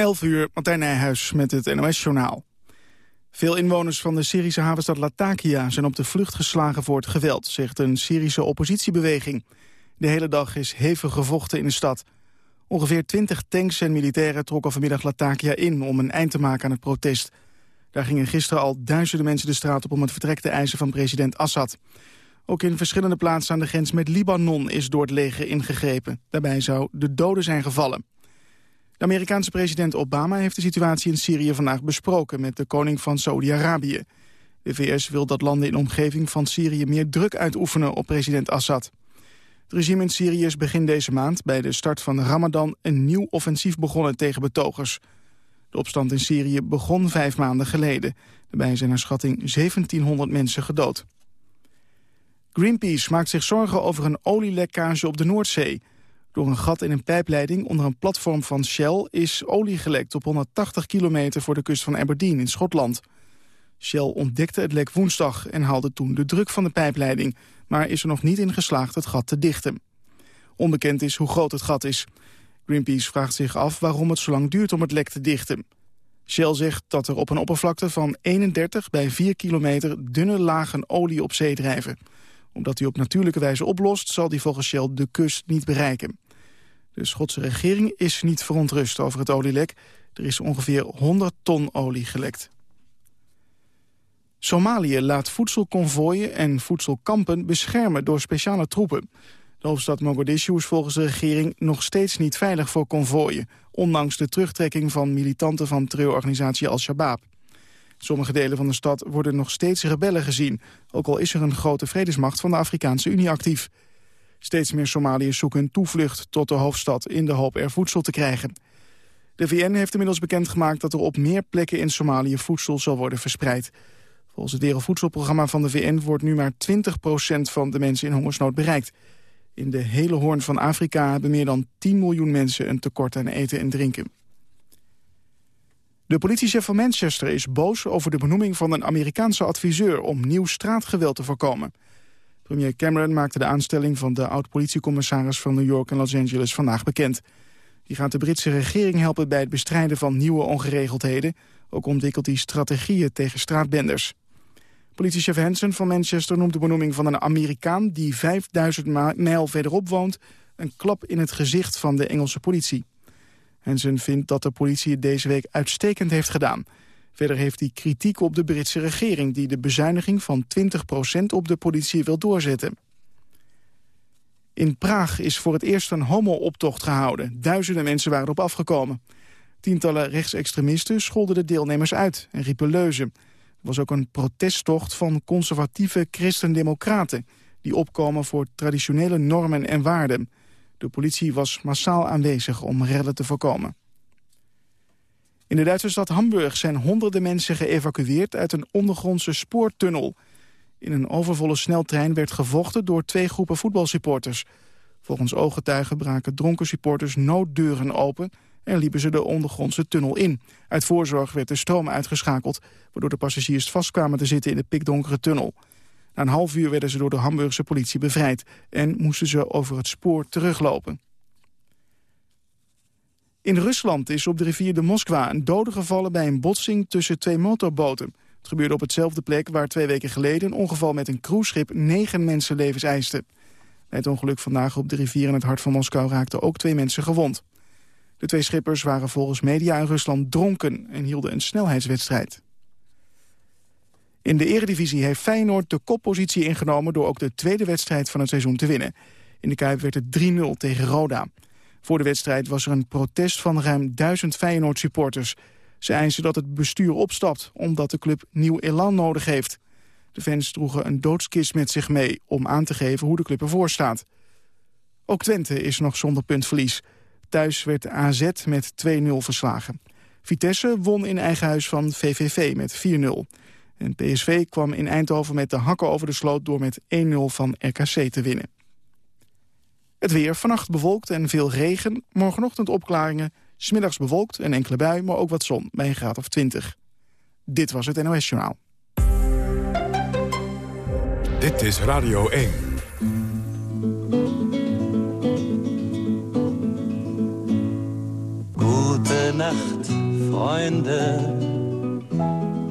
11 uur, Martijn Nijhuis met het NOS-journaal. Veel inwoners van de Syrische havenstad Latakia zijn op de vlucht geslagen voor het geweld, zegt een Syrische oppositiebeweging. De hele dag is hevig gevochten in de stad. Ongeveer 20 tanks en militairen trokken vanmiddag Latakia in om een eind te maken aan het protest. Daar gingen gisteren al duizenden mensen de straat op om het vertrek te eisen van president Assad. Ook in verschillende plaatsen aan de grens met Libanon is door het leger ingegrepen. Daarbij zou de doden zijn gevallen. De Amerikaanse president Obama heeft de situatie in Syrië vandaag besproken met de koning van Saudi-Arabië. De VS wil dat landen in omgeving van Syrië meer druk uitoefenen op president Assad. Het regime in Syrië is begin deze maand bij de start van Ramadan een nieuw offensief begonnen tegen betogers. De opstand in Syrië begon vijf maanden geleden. Daarbij zijn naar schatting 1700 mensen gedood. Greenpeace maakt zich zorgen over een olielekkage op de Noordzee. Door een gat in een pijpleiding onder een platform van Shell... is olie gelekt op 180 kilometer voor de kust van Aberdeen in Schotland. Shell ontdekte het lek woensdag en haalde toen de druk van de pijpleiding... maar is er nog niet in geslaagd het gat te dichten. Onbekend is hoe groot het gat is. Greenpeace vraagt zich af waarom het zo lang duurt om het lek te dichten. Shell zegt dat er op een oppervlakte van 31 bij 4 kilometer dunne lagen olie op zee drijven omdat hij op natuurlijke wijze oplost, zal die volgens Shell de kust niet bereiken. De Schotse regering is niet verontrust over het olielek. Er is ongeveer 100 ton olie gelekt. Somalië laat voedselconvooien en voedselkampen beschermen door speciale troepen. De hoofdstad Mogadishu is volgens de regering nog steeds niet veilig voor konvooien... ondanks de terugtrekking van militanten van terreurorganisatie Al-Shabaab. Sommige delen van de stad worden nog steeds rebellen gezien... ook al is er een grote vredesmacht van de Afrikaanse Unie actief. Steeds meer Somaliërs zoeken toevlucht tot de hoofdstad... in de hoop er voedsel te krijgen. De VN heeft inmiddels bekendgemaakt dat er op meer plekken in Somalië voedsel zal worden verspreid. Volgens het Wereldvoedselprogramma van de VN wordt nu maar 20% van de mensen in hongersnood bereikt. In de hele hoorn van Afrika hebben meer dan 10 miljoen mensen een tekort aan eten en drinken. De politiechef van Manchester is boos over de benoeming van een Amerikaanse adviseur om nieuw straatgeweld te voorkomen. Premier Cameron maakte de aanstelling van de oud-politiecommissaris van New York en Los Angeles vandaag bekend. Die gaat de Britse regering helpen bij het bestrijden van nieuwe ongeregeldheden. Ook ontwikkelt hij strategieën tegen straatbenders. Politiechef Hansen van Manchester noemt de benoeming van een Amerikaan... die 5000 mijl verderop woont, een klap in het gezicht van de Engelse politie. Hensen vindt dat de politie het deze week uitstekend heeft gedaan. Verder heeft hij kritiek op de Britse regering... die de bezuiniging van 20% op de politie wil doorzetten. In Praag is voor het eerst een homo-optocht gehouden. Duizenden mensen waren erop afgekomen. Tientallen rechtsextremisten scholden de deelnemers uit en riepen leuzen. Er was ook een protesttocht van conservatieve christendemocraten... die opkomen voor traditionele normen en waarden. De politie was massaal aanwezig om rellen te voorkomen. In de Duitse stad Hamburg zijn honderden mensen geëvacueerd uit een ondergrondse spoortunnel. In een overvolle sneltrein werd gevochten door twee groepen voetbalsupporters. Volgens ooggetuigen braken dronken supporters nooddeuren open en liepen ze de ondergrondse tunnel in. Uit voorzorg werd de stroom uitgeschakeld, waardoor de passagiers vastkwamen te zitten in de pikdonkere tunnel. Na een half uur werden ze door de Hamburgse politie bevrijd... en moesten ze over het spoor teruglopen. In Rusland is op de rivier de Moskwa een dode gevallen... bij een botsing tussen twee motorboten. Het gebeurde op hetzelfde plek waar twee weken geleden... een ongeval met een cruiseschip negen mensenlevens eiste. Bij het ongeluk vandaag op de rivier in het hart van Moskou... raakten ook twee mensen gewond. De twee schippers waren volgens media in Rusland dronken... en hielden een snelheidswedstrijd. In de eredivisie heeft Feyenoord de koppositie ingenomen... door ook de tweede wedstrijd van het seizoen te winnen. In de Kuip werd het 3-0 tegen Roda. Voor de wedstrijd was er een protest van ruim duizend Feyenoord-supporters. Ze eisen dat het bestuur opstapt, omdat de club nieuw elan nodig heeft. De fans droegen een doodskist met zich mee om aan te geven hoe de club ervoor staat. Ook Twente is nog zonder puntverlies. Thuis werd AZ met 2-0 verslagen. Vitesse won in eigen huis van VVV met 4-0. En PSV kwam in Eindhoven met de hakken over de sloot... door met 1-0 van RKC te winnen. Het weer, vannacht bewolkt en veel regen. Morgenochtend opklaringen, smiddags bewolkt en enkele bui... maar ook wat zon, bij een graad of 20. Dit was het NOS Journaal. Dit is Radio 1. Gute Gute Nacht, Freunde.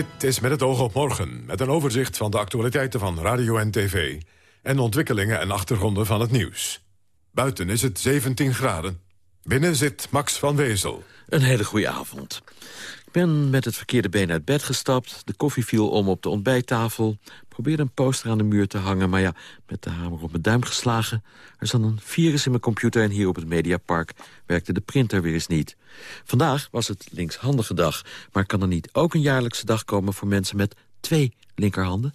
Dit is met het oog op morgen, met een overzicht van de actualiteiten van radio en tv... en ontwikkelingen en achtergronden van het nieuws. Buiten is het 17 graden. Binnen zit Max van Wezel. Een hele goede avond. Ben met het verkeerde been uit bed gestapt. De koffie viel om op de ontbijttafel. Probeerde een poster aan de muur te hangen, maar ja, met de hamer op mijn duim geslagen. Er zat een virus in mijn computer en hier op het Mediapark werkte de printer weer eens niet. Vandaag was het linkshandige dag, maar kan er niet ook een jaarlijkse dag komen voor mensen met twee linkerhanden?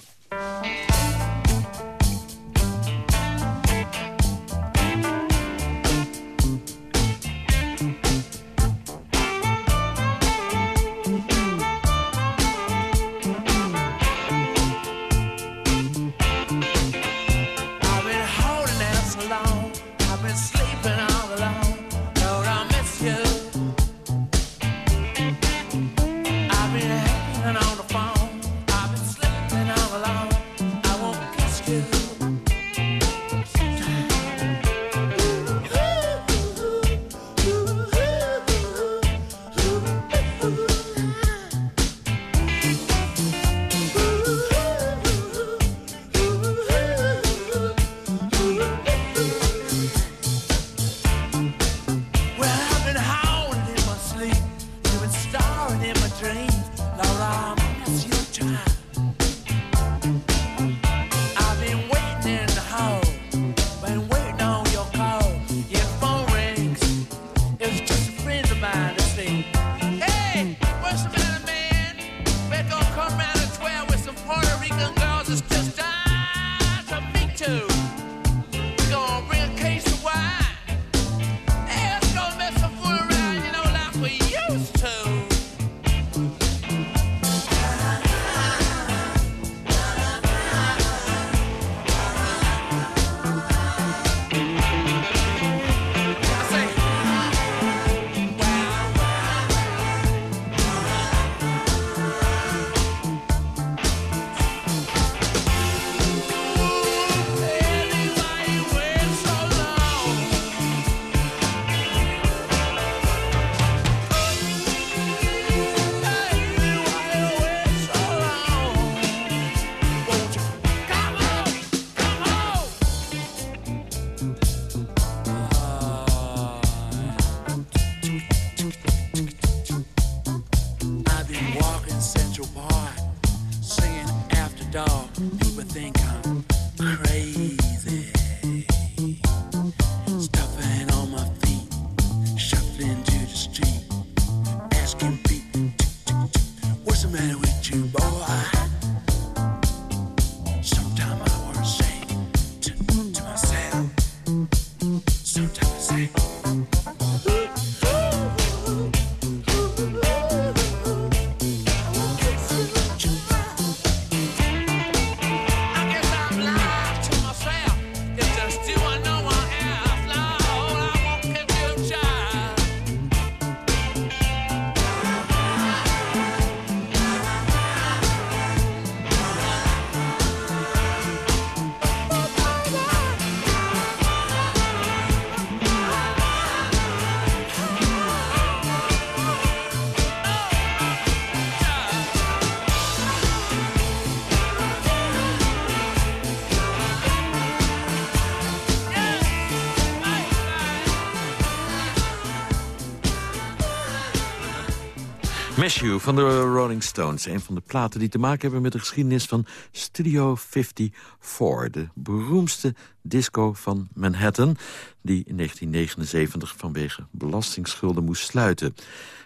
Miss van de Rolling Stones. Een van de platen die te maken hebben met de geschiedenis van Studio 54. De beroemdste disco van Manhattan. Die in 1979 vanwege belastingsschulden moest sluiten.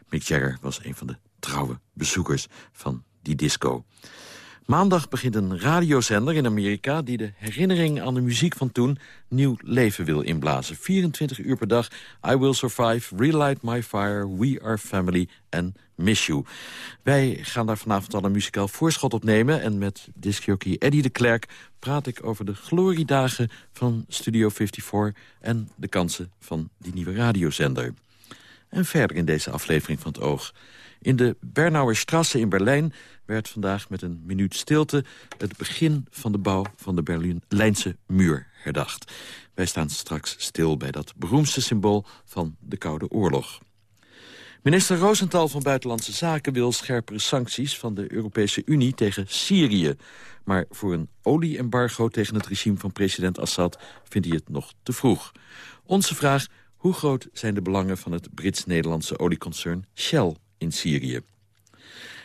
Mick Jagger was een van de trouwe bezoekers van die disco. Maandag begint een radiozender in Amerika... die de herinnering aan de muziek van toen nieuw leven wil inblazen. 24 uur per dag, I Will Survive, Relight My Fire, We Are Family en Miss You. Wij gaan daar vanavond al een muzikaal voorschot op nemen... en met discjockey Eddie de Klerk praat ik over de gloriedagen van Studio 54... en de kansen van die nieuwe radiozender. En verder in deze aflevering van het Oog... In de Bernauer Strasse in Berlijn werd vandaag met een minuut stilte... het begin van de bouw van de Berlijnse muur herdacht. Wij staan straks stil bij dat beroemdste symbool van de Koude Oorlog. Minister Rosenthal van Buitenlandse Zaken wil scherpere sancties van de Europese Unie tegen Syrië. Maar voor een olie-embargo tegen het regime van president Assad vindt hij het nog te vroeg. Onze vraag, hoe groot zijn de belangen van het Brits-Nederlandse olieconcern Shell in Syrië.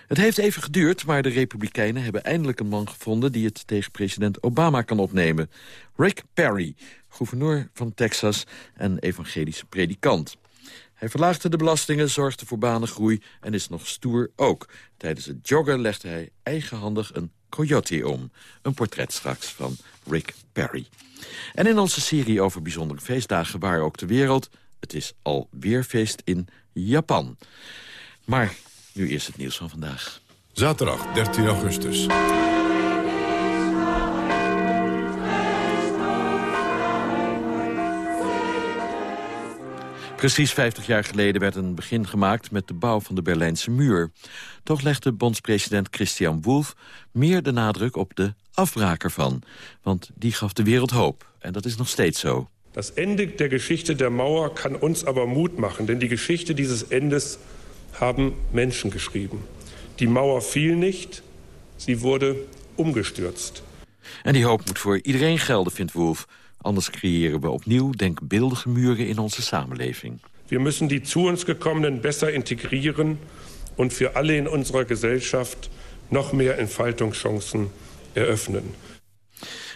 Het heeft even geduurd, maar de Republikeinen hebben eindelijk een man gevonden... die het tegen president Obama kan opnemen. Rick Perry, gouverneur van Texas en evangelische predikant. Hij verlaagde de belastingen, zorgde voor banengroei en is nog stoer ook. Tijdens het joggen legde hij eigenhandig een coyote om. Een portret straks van Rick Perry. En in onze serie over bijzondere feestdagen waar ook de wereld... het is alweer feest in Japan. Maar nu eerst het nieuws van vandaag. Zaterdag 13 augustus. Precies 50 jaar geleden werd een begin gemaakt met de bouw van de Berlijnse muur. Toch legde bondspresident Christian Wolff meer de nadruk op de afbraak ervan. Want die gaf de wereld hoop. En dat is nog steeds zo. Das Ende der Geschichte der Mauer kann uns aber Mut machen, denn die Geschichte dieses Endes haben Menschen geschrieben. Die Mauer fiel nicht, sie wurde umgestürzt. En die hoop moet voor iedereen gelden, vindt Wolf. Anders creëren we opnieuw denkbeeldige muren in onze samenleving. Wir müssen die zu uns gekommenen besser integrieren und für alle in unserer Gesellschaft noch mehr Entfaltungschancen eröffnen.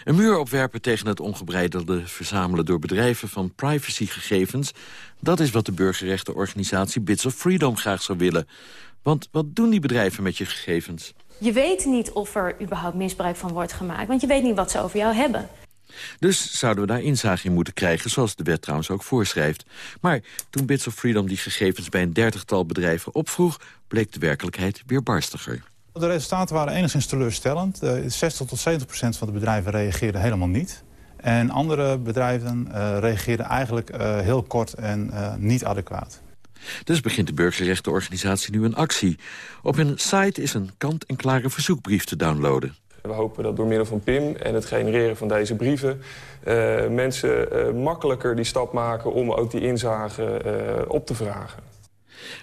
Een muur opwerpen tegen het ongebreidelde verzamelen door bedrijven van privacygegevens... dat is wat de burgerrechtenorganisatie Bits of Freedom graag zou willen. Want wat doen die bedrijven met je gegevens? Je weet niet of er überhaupt misbruik van wordt gemaakt... want je weet niet wat ze over jou hebben. Dus zouden we daar inzage in moeten krijgen, zoals de wet trouwens ook voorschrijft. Maar toen Bits of Freedom die gegevens bij een dertigtal bedrijven opvroeg... bleek de werkelijkheid weer barstiger. De resultaten waren enigszins teleurstellend. 60 tot 70 procent van de bedrijven reageerden helemaal niet. En andere bedrijven uh, reageerden eigenlijk uh, heel kort en uh, niet adequaat. Dus begint de burgerrechtenorganisatie nu een actie. Op hun site is een kant-en-klare verzoekbrief te downloaden. We hopen dat door middel van PIM en het genereren van deze brieven... mensen makkelijker die stap maken om ook die inzage op te vragen.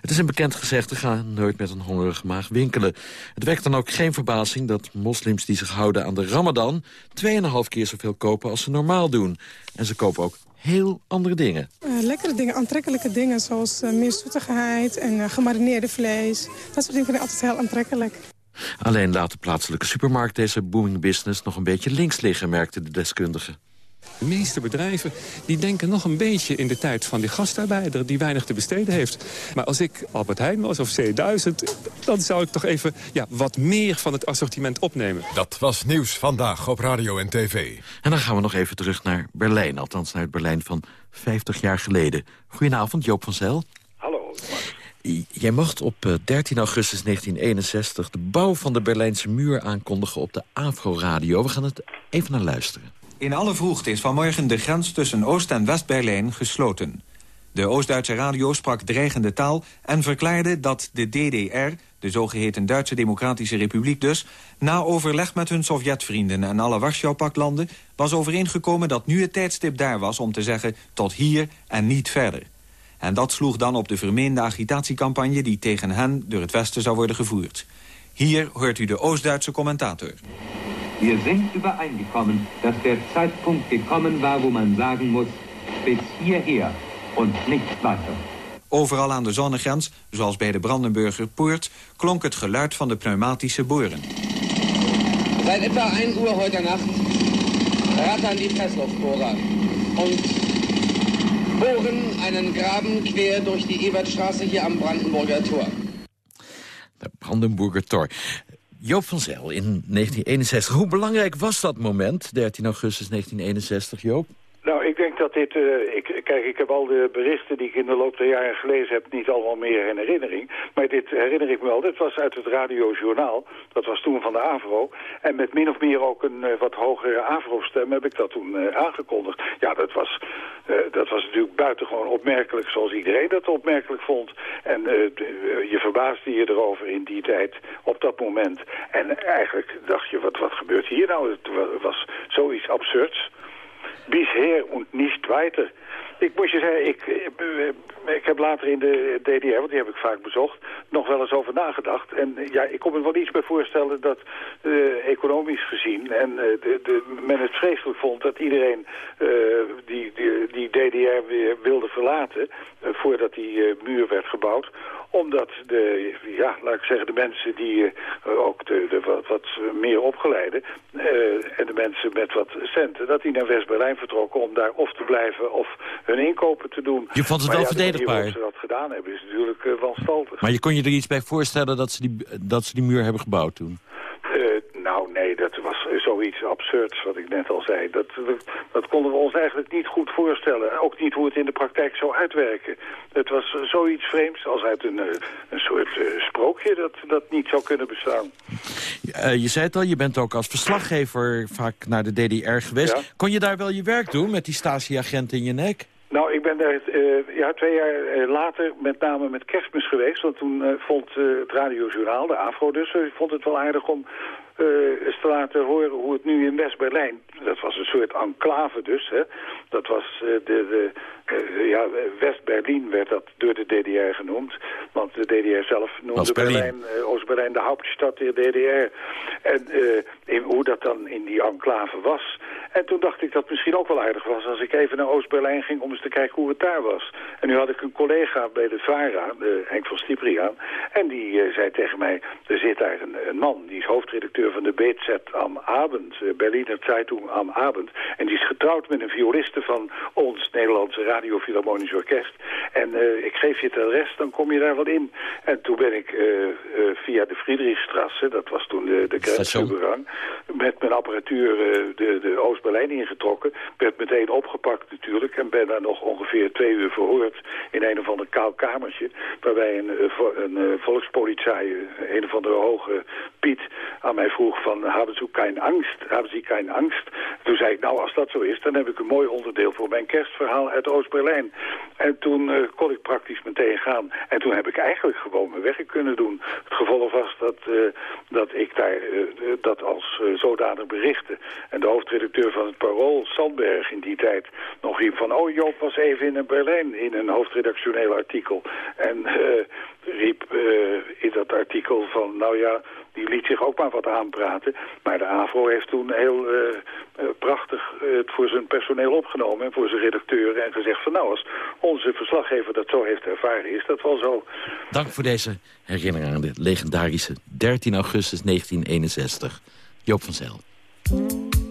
Het is een bekend gezegde, ga nooit met een hongerige maag winkelen. Het wekt dan ook geen verbazing dat moslims die zich houden aan de ramadan... 2,5 keer zoveel kopen als ze normaal doen. En ze kopen ook heel andere dingen. Uh, lekkere dingen, aantrekkelijke dingen zoals uh, meer zoetigheid en uh, gemarineerde vlees. Dat soort dingen vind ik altijd heel aantrekkelijk. Alleen laat de plaatselijke supermarkt deze booming business nog een beetje links liggen, merkte de deskundige. De meeste bedrijven die denken nog een beetje in de tijd van die gastarbeider... die weinig te besteden heeft. Maar als ik Albert Heijn was of C1000... dan zou ik toch even ja, wat meer van het assortiment opnemen. Dat was Nieuws Vandaag op Radio en TV. En dan gaan we nog even terug naar Berlijn. Althans naar het Berlijn van 50 jaar geleden. Goedenavond, Joop van Zijl. Hallo. Jij mocht op 13 augustus 1961 de bouw van de Berlijnse muur aankondigen op de Afro-radio. We gaan het even naar luisteren. In alle vroegte is vanmorgen de grens tussen Oost- en West-Berlijn gesloten. De Oost-Duitse radio sprak dreigende taal en verklaarde dat de DDR, de zogeheten Duitse Democratische Republiek dus, na overleg met hun Sovjetvrienden en alle Warschau-paktlanden, was overeengekomen dat nu het tijdstip daar was om te zeggen tot hier en niet verder. En dat sloeg dan op de vermeende agitatiecampagne die tegen hen door het Westen zou worden gevoerd. Hier hoort u de Oost-Duitse commentator. Wir sind übereingekommen, dass der Zeitpunkt gekommen war, wo man sagen muss, bis hierher und nicht weiter. Overal aan de zonnegrens, zoals bij de Brandenburger Poort, klonk het geluid van de pneumatische boren. Seit etwa 1 Uhr heute Nacht rattern die Pressluftbohrer und bohren einen Graben quer durch die Ebertstraße hier am Brandenburger Tor. De Brandenburger Tor. Joop van Zijl in 1961. Hoe belangrijk was dat moment, 13 augustus 1961, Joop? Nou, ik denk dat dit... Uh, ik, kijk, ik heb al de berichten die ik in de loop der jaren gelezen heb... niet allemaal meer in herinnering. Maar dit herinner ik me wel. Dit was uit het radiojournaal. Dat was toen van de AVRO. En met min of meer ook een uh, wat hogere AVRO-stem heb ik dat toen uh, aangekondigd. Ja, dat was, dat was natuurlijk buitengewoon opmerkelijk... zoals iedereen dat opmerkelijk vond. En je verbaasde je erover in die tijd, op dat moment. En eigenlijk dacht je, wat, wat gebeurt hier nou? Het was zoiets absurds bisher und nicht weiter. Ik moet je zeggen, ik, eh, ik heb later in de DDR, want die heb ik vaak bezocht, nog wel eens over nagedacht. En ja, ik kon me wel iets bij voorstellen dat economisch gezien en de, de, men het vreselijk vond dat iedereen die, die, die, DDR weer wilde verlaten voordat die muur werd gebouwd omdat de, ja, laat ik zeggen, de mensen die uh, ook de, de wat, wat, meer opgeleide uh, en de mensen met wat centen, dat die naar West-Berlijn vertrokken om daar of te blijven of hun inkopen te doen. Je vond het wel verdedigbaar? Hoe ze dat gedaan hebben is natuurlijk uh, wanstaltig. Maar je kon je er iets bij voorstellen dat ze die, dat ze die muur hebben gebouwd toen? nou, nee, dat was zoiets absurds wat ik net al zei. Dat, dat, dat, konden we ons eigenlijk niet goed voorstellen. Ook niet hoe het in de praktijk zou uitwerken. Het was zoiets vreemds als uit een, een soort uh, sprookje dat, dat niet zou kunnen bestaan. Uh, je zei het al, je bent ook als verslaggever vaak naar de DDR geweest. Ja. Kon je daar wel je werk doen met die statieagent in je nek? Nou, ik ben daar uh, ja, twee jaar later met name met kerstmis geweest. Want toen uh, vond het radiojournaal, de AFRO dus, ik vond het wel aardig om eens te laten horen hoe het nu in West-Berlijn... dat was een soort enclave dus, hè. Dat was de, de uh, ja, West-Berlin werd dat door de DDR genoemd. Want de DDR zelf noemde Berlijn, Oost-Berlijn de hoofdstad der DDR. En in, hoe dat dan in die enclave was. En toen dacht ik dat het misschien ook wel aardig was als ik even naar Oost-Berlijn ging om eens te kijken hoe het daar was. En nu had ik een collega bij de VARA, de Henk van Stipriaan. En die zei tegen mij, er zit daar een, een, man, die is hoofdredacteur van de BZ am Abend, Berliner Zeitung am Abend. En die is getrouwd met een violiste van ons Nederlandse Radio Philharmonisch Orkest. En uh, ik geef je het adres, dan kom je daar wel in. En toen ben ik uh, uh, via de Friedrichstrasse, dat was toen de, de grensübergang, met mijn apparatuur de, de Oost-Berlijn ingetrokken. Werd meteen opgepakt natuurlijk en ben daar nog ongeveer twee uur verhoord in een of ander kaal kamertje. Waarbij een, een volkspolitie, een of andere hoge Piet, aan mij vroeg van, hebben ze geen angst? Hebben ze geen angst? Toen zei ik, nou als dat zo is, dan heb ik een mooi onderdeel voor mijn kerstverhaal uit Oost Oost-Berlijn. En toen kon ik praktisch meteen gaan. En toen heb ik eigenlijk gewoon mijn werk kunnen doen. Het gevolg was dat, dat ik daar dat als zodanig berichtte. En de hoofdredacteur van het Parool, Sandberg, in die tijd nog riep van... oh, Joop was even in Berlijn in een hoofdredactioneel artikel. En riep in dat artikel van, nou ja, die liet zich ook maar wat aanpraten. Maar de AVRO heeft toen heel uh, prachtig het voor zijn personeel opgenomen... en voor zijn redacteuren en gezegd van nou, als onze verslaggever dat zo heeft ervaren... is dat wel zo. Dank voor deze herinnering aan de legendarische 13 augustus 1961. Joop van Zijl.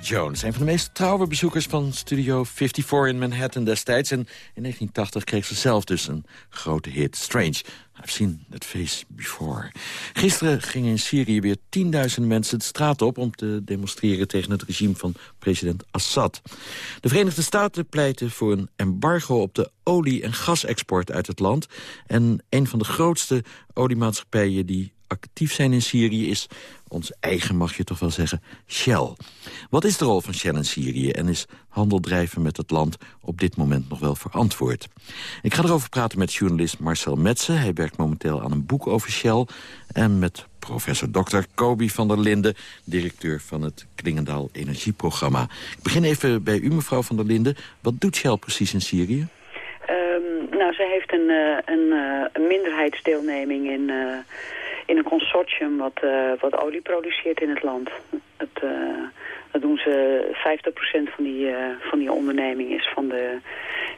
Jones, een van de meest trouwe bezoekers van Studio 54 in Manhattan destijds. En in 1980 kreeg ze zelf dus een grote hit, Strange. I've seen that face before. Gisteren gingen in Syrië weer tienduizenden mensen de straat op... om te demonstreren tegen het regime van president Assad. De Verenigde Staten pleiten voor een embargo op de olie- en gasexport uit het land. En een van de grootste oliemaatschappijen die actief zijn in Syrië is ons eigen, mag je toch wel zeggen, Shell. Wat is de rol van Shell in Syrië en is handel drijven met het land op dit moment nog wel verantwoord? Ik ga erover praten met journalist Marcel Metsen. Hij werkt momenteel aan een boek over Shell. En met professor Dr. Kobi van der Linden, directeur van het Klingendaal Energieprogramma. Ik begin even bij u, mevrouw van der Linden. Wat doet Shell precies in Syrië? Um, nou, zij heeft een, een, uh, een minderheidsdeelneming in... Uh, in een consortium wat, uh, wat olie produceert in het land. Het, uh, dat doen ze, 50% van die, uh, van die onderneming is van de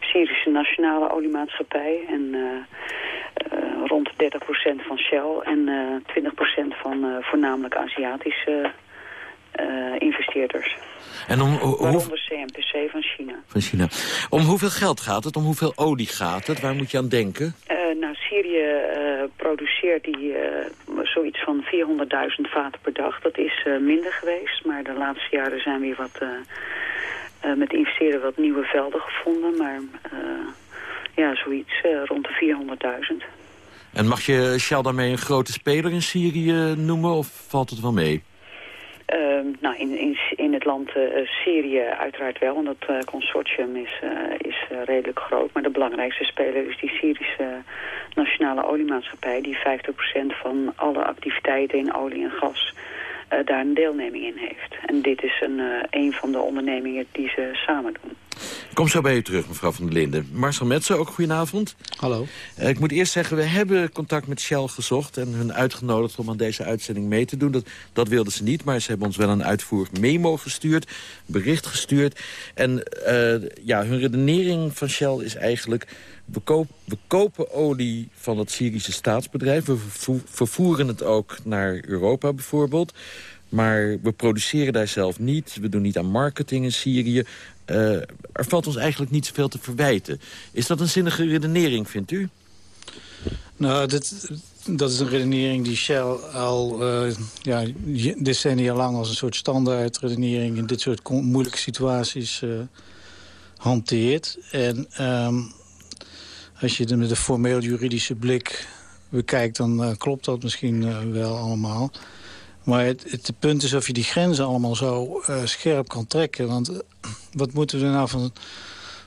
Syrische Nationale Oliemaatschappij. En rond 30% van Shell en 20% van voornamelijk Aziatische investeerders. En om, ho Waaronder CMPC van China. Van China. Om hoeveel geld gaat het? Om hoeveel olie gaat het? Waar moet je aan denken? Uh, nou, Syrië uh, produceert die zoiets van 400.000 vaten per dag. Dat is minder geweest, maar de laatste jaren zijn weer wat met investeren wat nieuwe velden gevonden. Maar ja, zoiets rond de 400.000. En mag je Shell daarmee een grote speler in Syrië noemen of valt het wel mee? Uh, nou, in, in, in het land uh, Syrië uiteraard wel, want dat uh, consortium is, is redelijk groot. Maar de belangrijkste speler is die Syrische Nationale Oliemaatschappij... die 50% van alle activiteiten in olie en gas daar een deelneming in heeft. En dit is een, een van de ondernemingen die ze samen doen. Kom zo bij u terug, mevrouw van der Linden. Marcel Metsen, ook goedenavond. Hallo. Uh, ik moet eerst zeggen, we hebben contact met Shell gezocht... en hun uitgenodigd om aan deze uitzending mee te doen. Dat, dat wilden ze niet, maar ze hebben ons wel een uitvoerig memo gestuurd... bericht gestuurd. En uh, ja, hun redenering van Shell is eigenlijk... We, koop, we kopen olie van het Syrische staatsbedrijf. We vervoeren het ook naar Europa bijvoorbeeld... Maar we produceren daar zelf niet. We doen niet aan marketing in Syrië. Uh, er valt ons eigenlijk niet zoveel te verwijten. Is dat een zinnige redenering, vindt u? Nou, dit, dat is een redenering die Shell al uh, ja, decennia lang... als een soort standaard redenering in dit soort moeilijke situaties uh, hanteert. En um, als je het met een formeel juridische blik bekijkt... dan klopt dat misschien wel allemaal... Maar het, het punt is of je die grenzen allemaal zo uh, scherp kan trekken. Want uh, wat moeten we er nou van,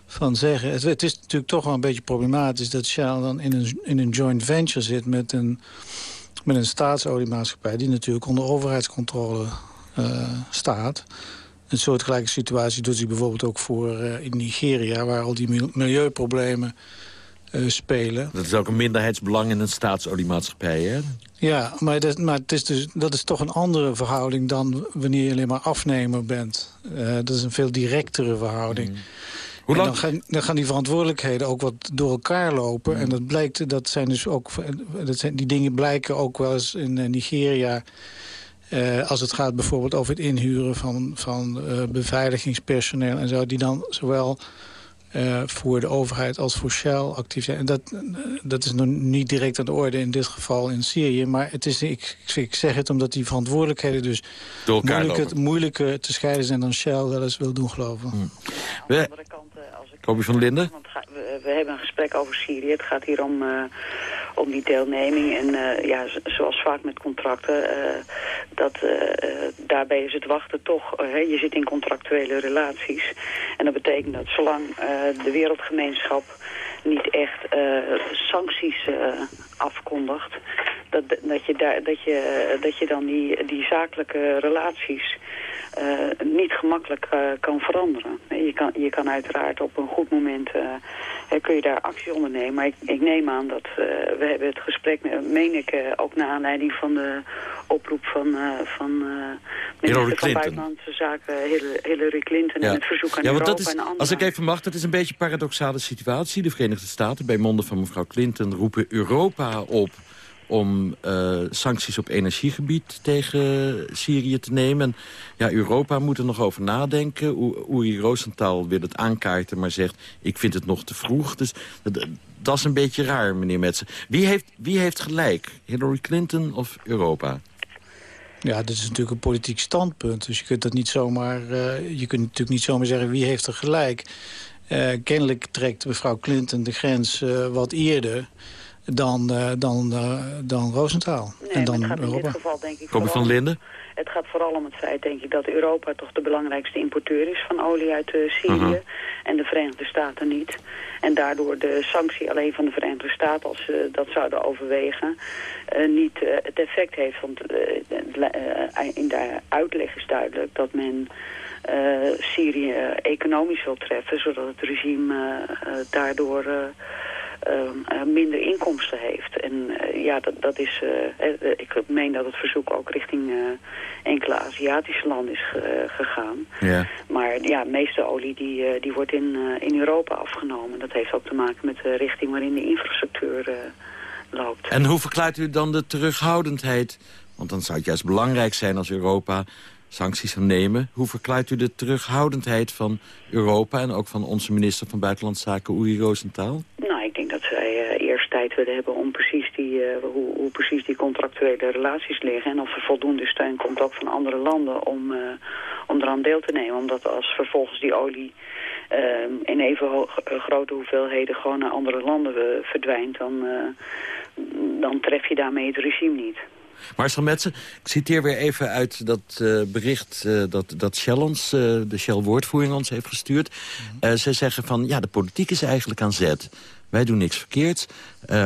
van zeggen? Het, het, is natuurlijk toch wel een beetje problematisch... dat Shell dan in een, in een joint venture zit met een, met een staatsoliemaatschappij... die natuurlijk onder overheidscontrole uh, staat. Een soortgelijke situatie doet zich bijvoorbeeld ook voor in Nigeria... waar al die milieuproblemen uh, spelen. Dat is ook een minderheidsbelang in een staatsoliemaatschappij, hè? Ja, maar, dat, maar het is dus, dat is toch een andere verhouding dan wanneer je alleen maar afnemer bent. Uh, dat is een veel directere verhouding. Mm. Hoe lang... dan, gaan, dan gaan die verantwoordelijkheden ook wat door elkaar lopen. Mm. En dat blijkt, dat zijn dus ook, dat zijn, die dingen blijken ook wel eens in uh, Nigeria... Uh, als het gaat bijvoorbeeld over het inhuren van, van beveiligingspersoneel en zo... die dan zowel uh, voor de overheid als voor Shell actief zijn. En dat, dat is nog niet direct aan de orde in dit geval in Syrië. Maar het is, ik, ik zeg het omdat die verantwoordelijkheden dus moeilijker, moeilijker te scheiden zijn dan Shell wel eens wil doen geloven. Hmm. We... Van? Want we, hebben een gesprek over Syrië. Het gaat hier om... Uh, om die deelneming. En uh, ja, zoals vaak met contracten, uh, dat, daarbij is het wachten toch... je zit in contractuele relaties. En dat betekent dat zolang de wereldgemeenschap niet echt sancties afkondigt, dat, dat, je daar, dat, je, dat je dan die, die zakelijke relaties uh, niet gemakkelijk uh, kan veranderen. Je kan, je kan uiteraard op een goed moment uh, kun je daar actie ondernemen. Maar ik, ik neem aan dat we hebben het gesprek, met, meen ik, ook naar aanleiding van de oproep van, van minister van Buitenlandse Zaken Hillary Clinton en het verzoek aan ja, Europa dat is, en anderen. Als ik even mag, dat is een beetje een paradoxale situatie. De Verenigde Staten, bij monden van mevrouw Clinton, roepen Europa op om uh, sancties op energiegebied tegen Syrië te nemen. En ja, Europa moet er nog over nadenken. Uri Rosenthal wil het aankaarten, maar zegt... ik vind het nog te vroeg. Dus dat, is een beetje raar, meneer Metsen. Wie heeft, wie heeft gelijk? Hillary Clinton of Europa? Ja, dit is natuurlijk een politiek standpunt. Dus je kunt dat niet zomaar. Uh, je kunt natuurlijk niet zomaar zeggen wie heeft er gelijk. Uh, kennelijk trekt mevrouw Clinton de grens wat eerder dan, uh, dan, uh, dan Rosenthal. Nee, en dan het gaat in Europa. dit geval denk ik Robert van Linden? Het gaat vooral om het feit, denk ik, dat Europa toch de belangrijkste importeur is van olie uit uh, Syrië. Uh -huh. En de Verenigde Staten niet. En daardoor de sanctie alleen van de Verenigde Staten, als ze dat zouden overwegen, niet het effect heeft. Want in de uitleg is duidelijk dat men Syrië economisch wil treffen, zodat het regime daardoor uh, minder inkomsten heeft. En uh, ja, dat, dat is, uh, ik meen dat het verzoek ook richting enkele Aziatische landen is gegaan. Ja. Maar ja, de meeste olie die, die wordt in, in Europa afgenomen. Dat heeft ook te maken met de richting waarin de infrastructuur loopt. En hoe verklaart u dan de terughoudendheid? Want dan zou het juist belangrijk zijn als Europa sancties zou nemen. Hoe verklaart u de terughoudendheid van Europa... en ook van onze minister van Buitenlandse Zaken, Uri Rosenthal? Nou, ik denk dat zij uh, eerst tijd willen hebben om precies die, uh, hoe, hoe, precies die contractuele relaties liggen... en of er voldoende steun komt ook van andere landen om, uh, om eraan deel te nemen. Omdat als vervolgens die olie in even grote hoeveelheden gewoon naar andere landen verdwijnt... dan, dan tref je daarmee het regime niet. Marcel Metsen, ik citeer weer even uit dat uh, bericht uh, dat, dat Shell ons, uh, de Shell-woordvoering ons heeft gestuurd. Mm ze zeggen van, ja, de politiek is eigenlijk aan zet. Wij doen niks verkeerds.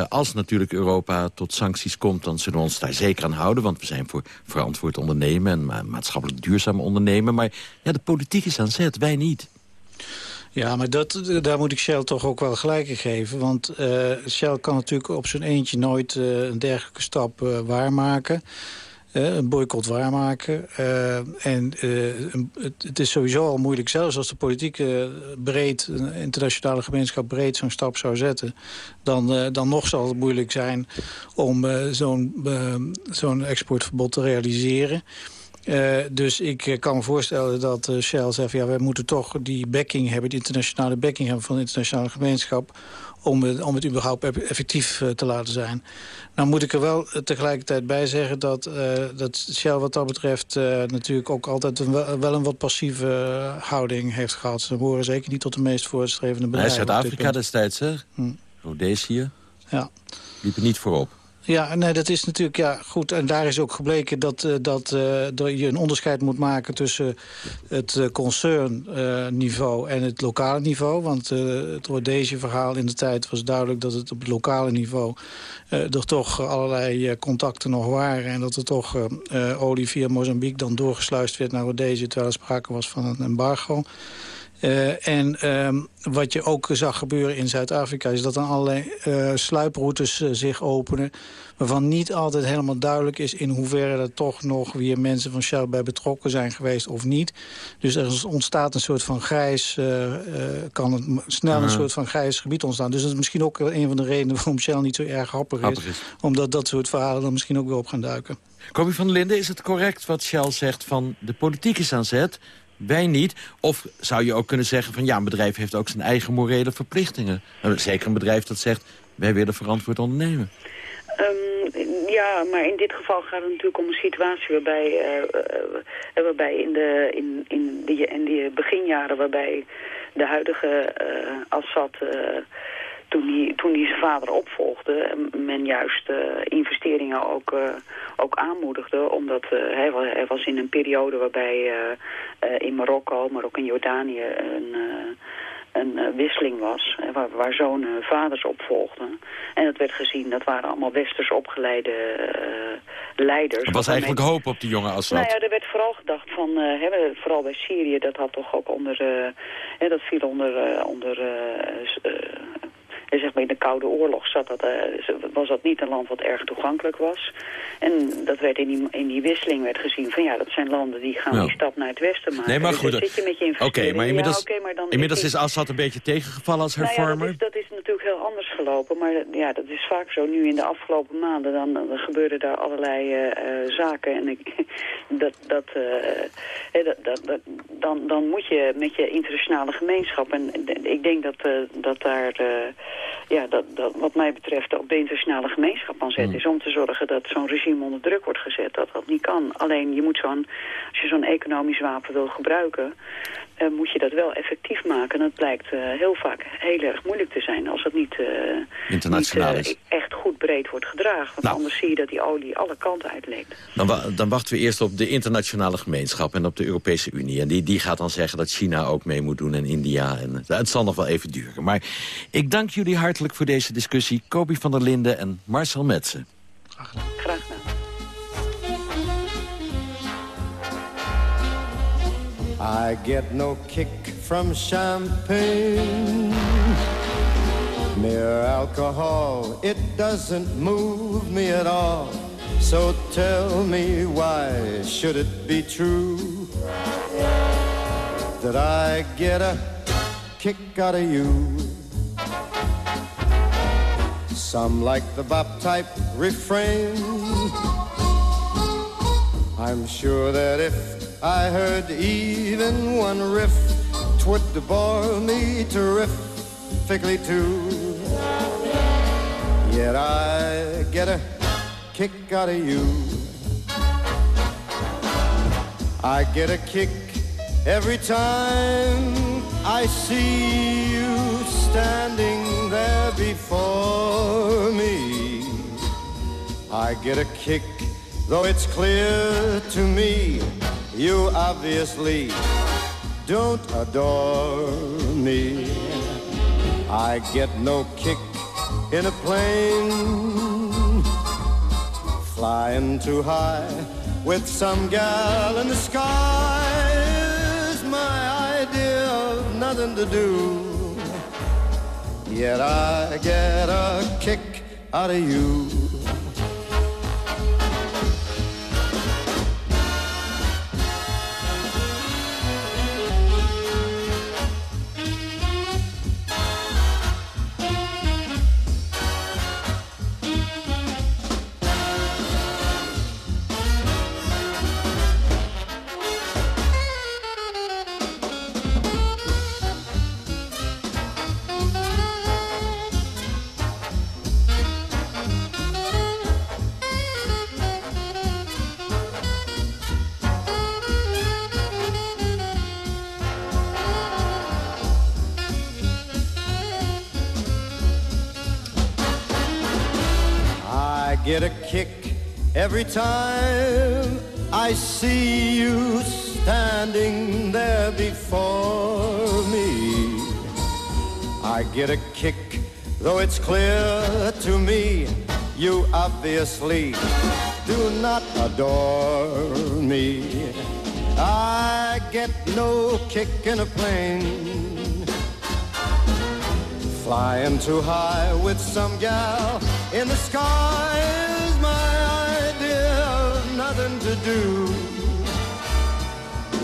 als natuurlijk Europa tot sancties komt, dan zullen we ons daar zeker aan houden. Want we zijn voor verantwoord ondernemen en ma maatschappelijk duurzaam ondernemen. Maar ja, de politiek is aan zet, wij niet. Ja, maar dat, daar moet ik Shell toch ook wel gelijk in geven. Want uh, Shell kan natuurlijk op zijn eentje nooit een dergelijke stap waarmaken. Een boycott waarmaken. en het, het, is sowieso al moeilijk, zelfs als de politiek breed, de internationale gemeenschap breed zo'n stap zou zetten. Dan, dan nog zal het moeilijk zijn om zo'n zo'n exportverbod te realiseren. Uh, dus ik kan me voorstellen dat uh, Shell zegt... ja, wij moeten toch die backing hebben, die internationale backing hebben... van de internationale gemeenschap om, uh, om het überhaupt effectief te laten zijn. Nou moet ik er wel tegelijkertijd bij zeggen dat, dat Shell wat dat betreft... natuurlijk ook altijd een, wel een wat passieve houding heeft gehad. Ze behoren zeker niet tot de meest voortstrevende bedrijven. Zuid-Afrika destijds, hè? Hm. Rhodesië. Ja. Liepen niet voorop. Ja, nee, dat is natuurlijk ja, goed. En daar is ook gebleken dat, uh, dat, uh, dat je een onderscheid moet maken... tussen het uh, concernniveau en het lokale niveau. Want het Rhodesië-verhaal in de tijd was duidelijk... dat het op het lokale niveau er toch allerlei contacten nog waren... en dat er toch olie via Mozambique dan doorgesluist werd naar Rhodesië... terwijl er sprake was van een embargo. Uh, en um, wat je ook zag gebeuren in Zuid-Afrika... is dat dan allerlei uh, sluiproutes uh, zich openen... waarvan niet altijd helemaal duidelijk is... in hoeverre er toch nog weer mensen van Shell bij betrokken zijn geweest of niet. Dus er ontstaat een soort van grijs... kan het snel een soort van grijs gebied ontstaan. Dus dat is misschien ook een van de redenen... waarom Shell niet zo erg happig is. Is. Omdat dat soort verhalen dan misschien ook weer op gaan duiken. Kobi van der Linden, is het correct wat Shell zegt van... de politiek is aan zet... Wij niet. Of zou je ook kunnen zeggen van ja, een bedrijf heeft ook zijn eigen morele verplichtingen. Zeker een bedrijf dat zegt, wij willen verantwoord ondernemen. Um, ja, maar in dit geval gaat het natuurlijk om een situatie waarbij, uh, uh, waarbij in, de, in, in die beginjaren waarbij de huidige uh, Assad toen hij, toen hij zijn vader opvolgde, men juist uh, investeringen ook, uh, ook aanmoedigde. Omdat uh, hij, hij, was in een periode waarbij in Marokko, maar ook in Jordanië... een een eh, wisseling was, eh, waar, waar zonen vaders opvolgden. En het werd gezien, dat waren allemaal westers opgeleide eh, leiders. Er was eigenlijk hoop op die jonge Assad. Nou ja, er werd vooral gedacht van, eh, hè, vooral bij Syrië, dat had toch ook onder, eh, hè, dat viel onder, eh, onder eh, zeg maar in de Koude Oorlog zat dat, eh, was dat niet een land wat erg toegankelijk was. En dat werd in die, in die wisseling werd gezien van ja, dat zijn landen die gaan Ja. die stap naar het westen maken. Nee, maar Dus goed. dan zit je met je Oké, maar inmiddels, Ja, oké, maar dan- inmiddels is Assad een beetje tegengevallen als nou ja, hervormer. dat, is, dat is natuurlijk heel anders gelopen. Maar ja, dat is vaak zo. Nu in de afgelopen maanden, dan, dan gebeuren daar allerlei eh, eh, zaken. En ik, dat, dat, dat, dat, dat- dan, dan moet je met je internationale gemeenschap... en ik denk dat, dat daar, ja, dat, dat wat mij betreft... ook de internationale gemeenschap aan zet Hmm. is... om te zorgen dat zo'n regime onder druk wordt gezet. Dat dat niet kan. Alleen, je moet zo'n, als je zo'n economisch wapen wil gebruiken... eh, moet je dat wel effectief maken. En dat blijkt eh, heel vaak heel erg moeilijk te zijn als het niet, eh, Internationaal niet, is. echt goed breed wordt gedragen. Want Nou. anders zie je dat die olie alle kanten uitleekt. Dan, wa- dan wachten we eerst op de internationale gemeenschap en op de Europese Unie. En die, die gaat dan zeggen dat China ook mee moet doen en India. En, het zal nog wel even duren. Maar ik dank jullie hartelijk voor deze discussie. Kobi van der Linden en Marcel Metsen. Graag gedaan. I get no kick from champagne. Mere alcohol, it doesn't move me at all. So tell me why should it be true that I get a kick out of you? Some like the bop type refrain. I'm sure that if I heard even one riff, twould bore me terrifically too. Yet I get a kick out of you. I get a kick every time I see you standing there before me. I get a kick, though it's clear to me you obviously don't adore me. I get no kick in a plane flying too high with some gal in the sky is my idea of nothing to do. Yet I get a kick out of you. Time I see you standing there before me. I get a kick, though it's clear to me you obviously do not adore me. I get no kick in a plane Flying too high with some gal in the sky nothing to do.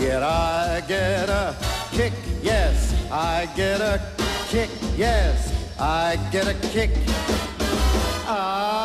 Yet I get a kick, yes, I get a kick, yes, I get a kick out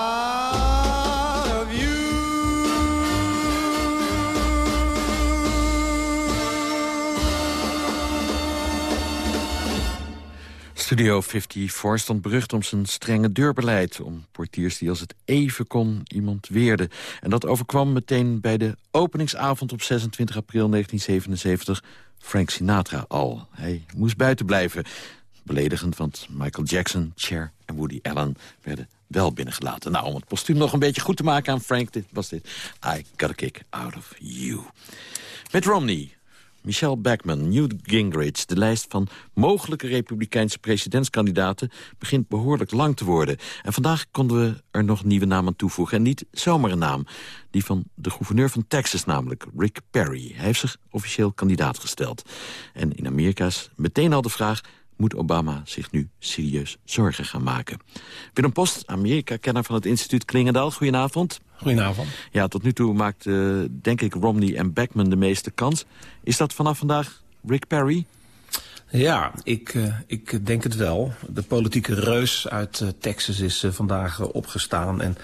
Studio 54 stond berucht om zijn strenge deurbeleid... om portiers die als het even kon iemand weerden. En dat overkwam meteen bij de openingsavond op 26 april 1977... Frank Sinatra al. Hij moest buiten blijven. Beledigend, want Michael Jackson, Cher en Woody Allen... werden wel binnengelaten. Nou, om het postuum nog een beetje goed te maken aan Frank... Dit was dit I Got a Kick Out of You. Met Romney Michelle Backman, Newt Gingrich, de lijst van mogelijke republikeinse presidentskandidaten begint behoorlijk lang te worden. En vandaag konden we er nog nieuwe naam aan toevoegen. En niet zomaar een naam. Die van de gouverneur van Texas namelijk, Rick Perry. Hij heeft zich officieel kandidaat gesteld. En in Amerika is meteen al de vraag moet Obama zich nu serieus zorgen gaan maken. Willem Post, Amerika-kenner van het instituut Klingendaal. Goedenavond. Goedenavond. Ja, tot nu toe maakt, uh, denk ik, Romney en Beckman de meeste kans. Is dat vanaf vandaag Rick Perry? Ja, ik, uh, ik denk het wel. De politieke reus uit uh, Texas is vandaag opgestaan. En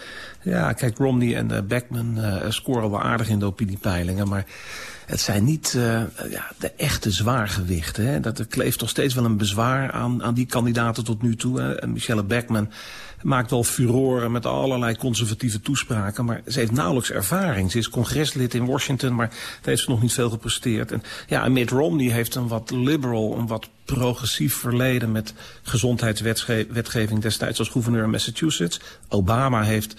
ja, kijk, Romney en Beckman scoren wel aardig in de opiniepeilingen. Maar het zijn niet ja, de echte zwaargewichten. Hè. Dat, er kleeft toch steeds wel een bezwaar aan, aan die kandidaten tot nu toe. Michelle Beckman maakt wel furoren met allerlei conservatieve toespraken. Maar ze heeft nauwelijks ervaring. Ze is congreslid in Washington, maar daar heeft ze nog niet veel gepresteerd. En ja, Mitt Romney heeft een wat liberal, een wat progressief verleden met gezondheidswetgeving destijds als gouverneur in Massachusetts. Obama heeft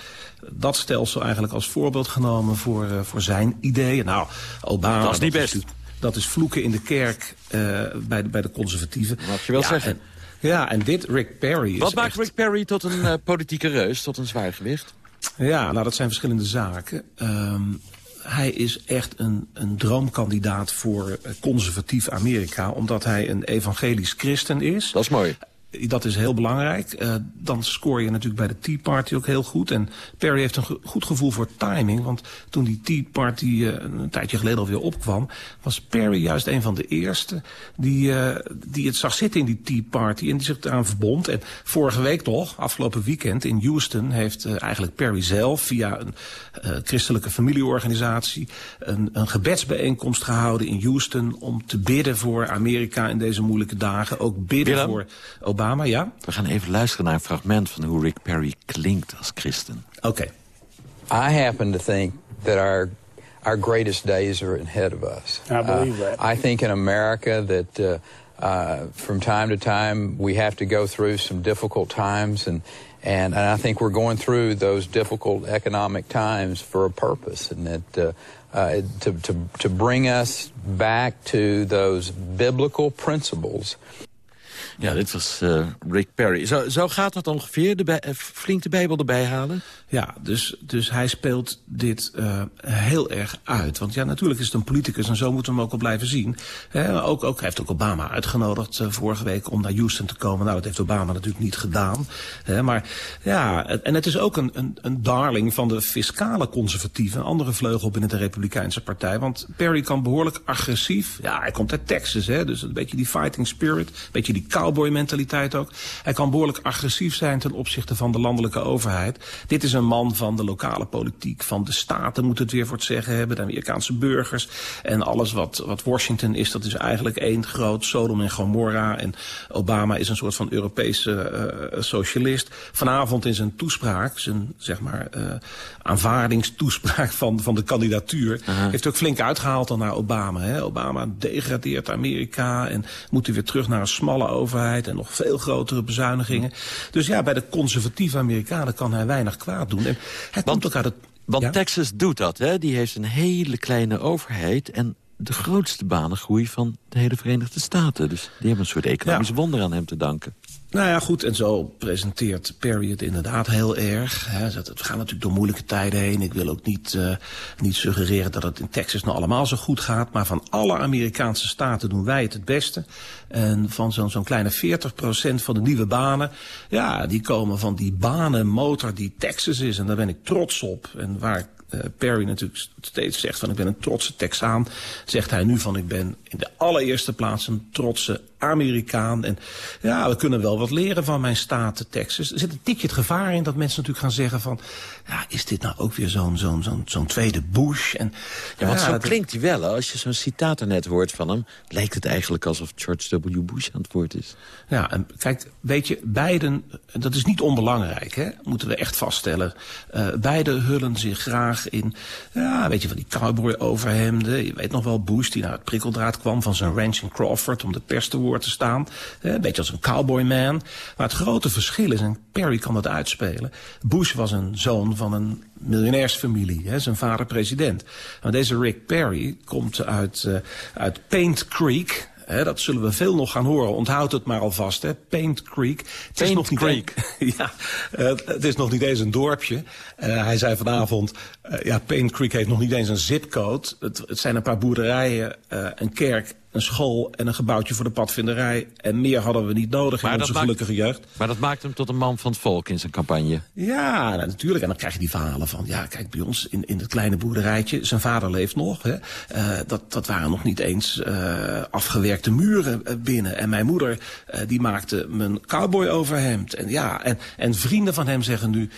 dat stelsel eigenlijk als voorbeeld genomen voor, uh, voor zijn ideeën. Nou, Obama... Dat is niet best. dat is vloeken in de kerk uh, bij, de, bij de conservatieven. Wat je wel ja, zeggen. En, ja, en dit, Rick Perry is Wat maakt echt... Rick Perry tot een uh, politieke reus, tot een zwaargewicht? Ja, nou dat zijn verschillende zaken. Um, hij is echt een, een droomkandidaat voor conservatief Amerika... omdat hij een evangelisch christen is. Dat is mooi. Dat is heel belangrijk. Uh, dan scoor je natuurlijk bij de Tea Party ook heel goed. En Perry heeft een ge goed gevoel voor timing. Want toen die Tea Party uh, een tijdje geleden alweer opkwam... was Perry juist een van de eerste die, uh, die het zag zitten in die Tea Party... en die zich eraan verbond. En vorige week toch, afgelopen weekend in Houston... heeft eigenlijk Perry zelf via een christelijke familieorganisatie... Een, een gebedsbijeenkomst gehouden in Houston... om te bidden voor Amerika in deze moeilijke dagen. Ook bidden Willem? voor Obama, ja? We gaan even luisteren naar een fragment van hoe Rick Perry klinkt als christen. Oké. Okay. I happen to think that our our greatest days are ahead of us. I believe uh, that. I think in America that uh, uh, from time to time we have to go through some difficult times and and, and I think we're going through those difficult economic times for a purpose and that uh, uh, to, to, to bring us back to those biblical principles Ja, dit was uh, Rick Perry. Zo, zo gaat dat ongeveer, de bij, flink de Bijbel erbij halen? Ja, dus, dus hij speelt dit uh, heel erg uit. Want ja, natuurlijk is het een politicus en zo moeten we hem ook al blijven zien. Ook, ook, hij heeft ook Obama uitgenodigd vorige week om naar Houston te komen. Nou, dat heeft Obama natuurlijk niet gedaan. Maar ja, en het is ook een, een, een darling van de fiscale conservatieven. Een andere vleugel binnen de Republikeinse partij. Want Perry kan behoorlijk agressief. Ja, hij komt uit Texas, hè, dus een beetje die fighting spirit. Een beetje die cowboy-mentaliteit ook. Hij kan behoorlijk agressief zijn ten opzichte van de landelijke overheid. Dit is een man van de lokale politiek, van de staten moet het weer voor het zeggen hebben, de Amerikaanse burgers. En alles wat, wat Washington is, dat is eigenlijk één groot Sodom en Gomorra. En Obama is een soort van Europese uh, socialist. Vanavond in zijn toespraak, zijn zeg maar uh, aanvaardingstoespraak van, van de kandidatuur, Aha. heeft ook flink uitgehaald dan naar Obama. Hè. Obama degradeert Amerika en moet hij weer terug naar een smalle overheid en nog veel grotere bezuinigingen. Dus ja, bij de conservatieve Amerikanen kan hij weinig kwaad doen. En hij komt ook uit het... Want ja? Texas doet dat, hè? Die heeft een hele kleine overheid en de grootste banengroei van de hele Verenigde Staten. Dus die hebben een soort economisch ja. wonder aan hem te danken. Nou ja, goed, en zo presenteert Perry het inderdaad heel erg. Hè. We gaan natuurlijk door moeilijke tijden heen. Ik wil ook niet, uh, niet suggereren dat het in Texas nou allemaal zo goed gaat. Maar van alle Amerikaanse staten doen wij het het beste. En van zo'n zo'n kleine 40% van de nieuwe banen... ja, die komen van die banenmotor die Texas is. En daar ben ik trots op. En waar uh, Perry natuurlijk steeds zegt van ik ben een trotse Texaan, zegt hij nu van ik ben in de allereerste plaats een trotse Amerikaan. En ja, we kunnen wel wat leren van mijn staat Texas. Er zit een tikje het gevaar in dat mensen natuurlijk gaan zeggen van ja, is dit nou ook weer zo'n zo'n zo'n zo'n tweede Bush? En, ja, want ja, zo klinkt hij wel. Hè? Als je zo'n citaat er net hoort van hem, lijkt het eigenlijk alsof George W. Bush aan het woord is. Ja, en kijk, weet je, beiden, dat is niet onbelangrijk, hè? moeten we echt vaststellen. Uh, beiden hullen zich graag in, ja, weet je, van die cowboy overhemden. Je weet nog wel, Bush die naar het prikkeldraad kwam van zijn ranch in Crawford om de pers te te staan. Uh, een beetje als een cowboyman. Maar het grote verschil is, en Perry kan dat uitspelen, Bush was een zoon van een miljonairsfamilie. Hè, zijn vader president. Maar deze Rick Perry komt uit, uh, uit Paint Creek dat zullen we veel nog gaan horen. Onthoud het maar alvast. Hè. Paint Creek. Het Paint is nog niet Creek. ja, uh, het is nog niet eens een dorpje. Uh, hij zei vanavond, uh, ja, Paint Creek heeft nog niet eens een zipcode. Het, het zijn een paar boerderijen, een kerk een school en een gebouwtje voor de padvinderij. En meer hadden we niet nodig in onze gelukkige jeugd. Maar dat maakt hem tot een man van het volk in zijn campagne. Ja, nou, natuurlijk. En dan krijg je die verhalen van... ja, kijk, bij ons in, in het kleine boerderijtje... zijn vader leeft nog. Hè, uh, dat, dat waren nog niet eens uh, afgewerkte muren uh, binnen. En mijn moeder, die maakte mijn cowboy overhemd. En ja, en, en vrienden van hem zeggen nu...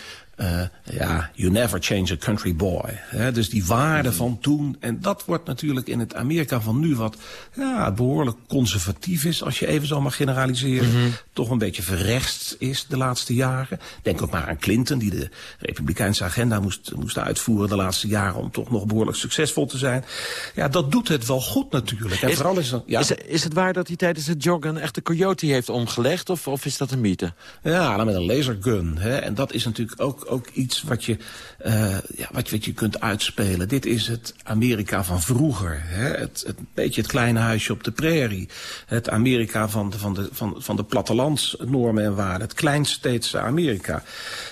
Uh, ja, you never change a country boy. Dus die waarde mm. van toen. En dat wordt natuurlijk in het Amerika van nu wat ja, behoorlijk conservatief is. Als je even zo mag generaliseren. Mm -hmm. Toch een beetje verrechts is de laatste jaren. Denk ook maar aan Clinton die de republikeinse agenda moest, moest uitvoeren de laatste jaren. Om toch nog behoorlijk succesvol te zijn. Ja, dat doet het wel goed natuurlijk. En is, vooral is, ja. is, is het waar dat hij tijdens het joggen een echte coyote heeft omgelegd? Of, of is dat een mythe? Ja, dan met een lasergun. Hè. En dat is natuurlijk ook ook iets wat je, uh, ja, wat, je kunt uitspelen. Dit is het Amerika van vroeger. Hè? Het, het beetje het kleine huisje op de prairie. Het Amerika van de, van de, van, van de plattelandsnormen en waarden. Het kleinsteedse Amerika.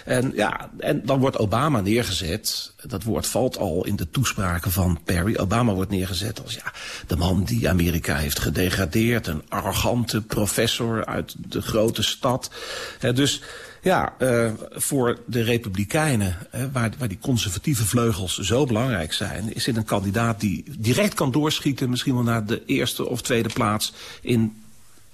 En, ja, en dan wordt Obama neergezet. Dat woord valt al in de toespraken van Perry. Obama wordt neergezet als ja, de man die Amerika heeft gedegradeerd. Een arrogante professor uit de grote stad. He, dus ja, uh, voor de Republikeinen, uh, waar, waar die conservatieve vleugels zo belangrijk zijn... is dit een kandidaat die direct kan doorschieten... misschien wel naar de eerste of tweede plaats in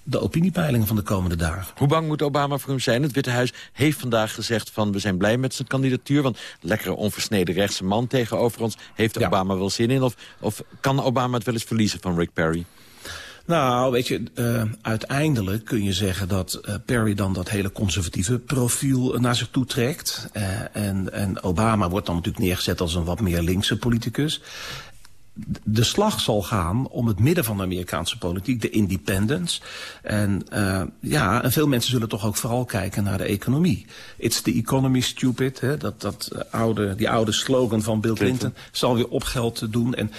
de opiniepeilingen van de komende dagen. Hoe bang moet Obama voor hem zijn? Het Witte Huis heeft vandaag gezegd van we zijn blij met zijn kandidatuur. Want lekkere onversneden rechtse man tegenover ons heeft ja. Obama wel zin in. Of, of kan Obama het wel eens verliezen van Rick Perry? Nou, weet je, uh, uiteindelijk kun je zeggen dat uh, Perry dan dat hele conservatieve profiel naar zich toe trekt. Uh, en, en Obama wordt dan natuurlijk neergezet als een wat meer linkse politicus. De slag zal gaan om het midden van de Amerikaanse politiek, de independents. En uh, ja, en veel mensen zullen toch ook vooral kijken naar de economie. It's the economy stupid, hè? Dat, dat oude, die oude slogan van Bill Clinton, Clinton. zal weer op geld doen. En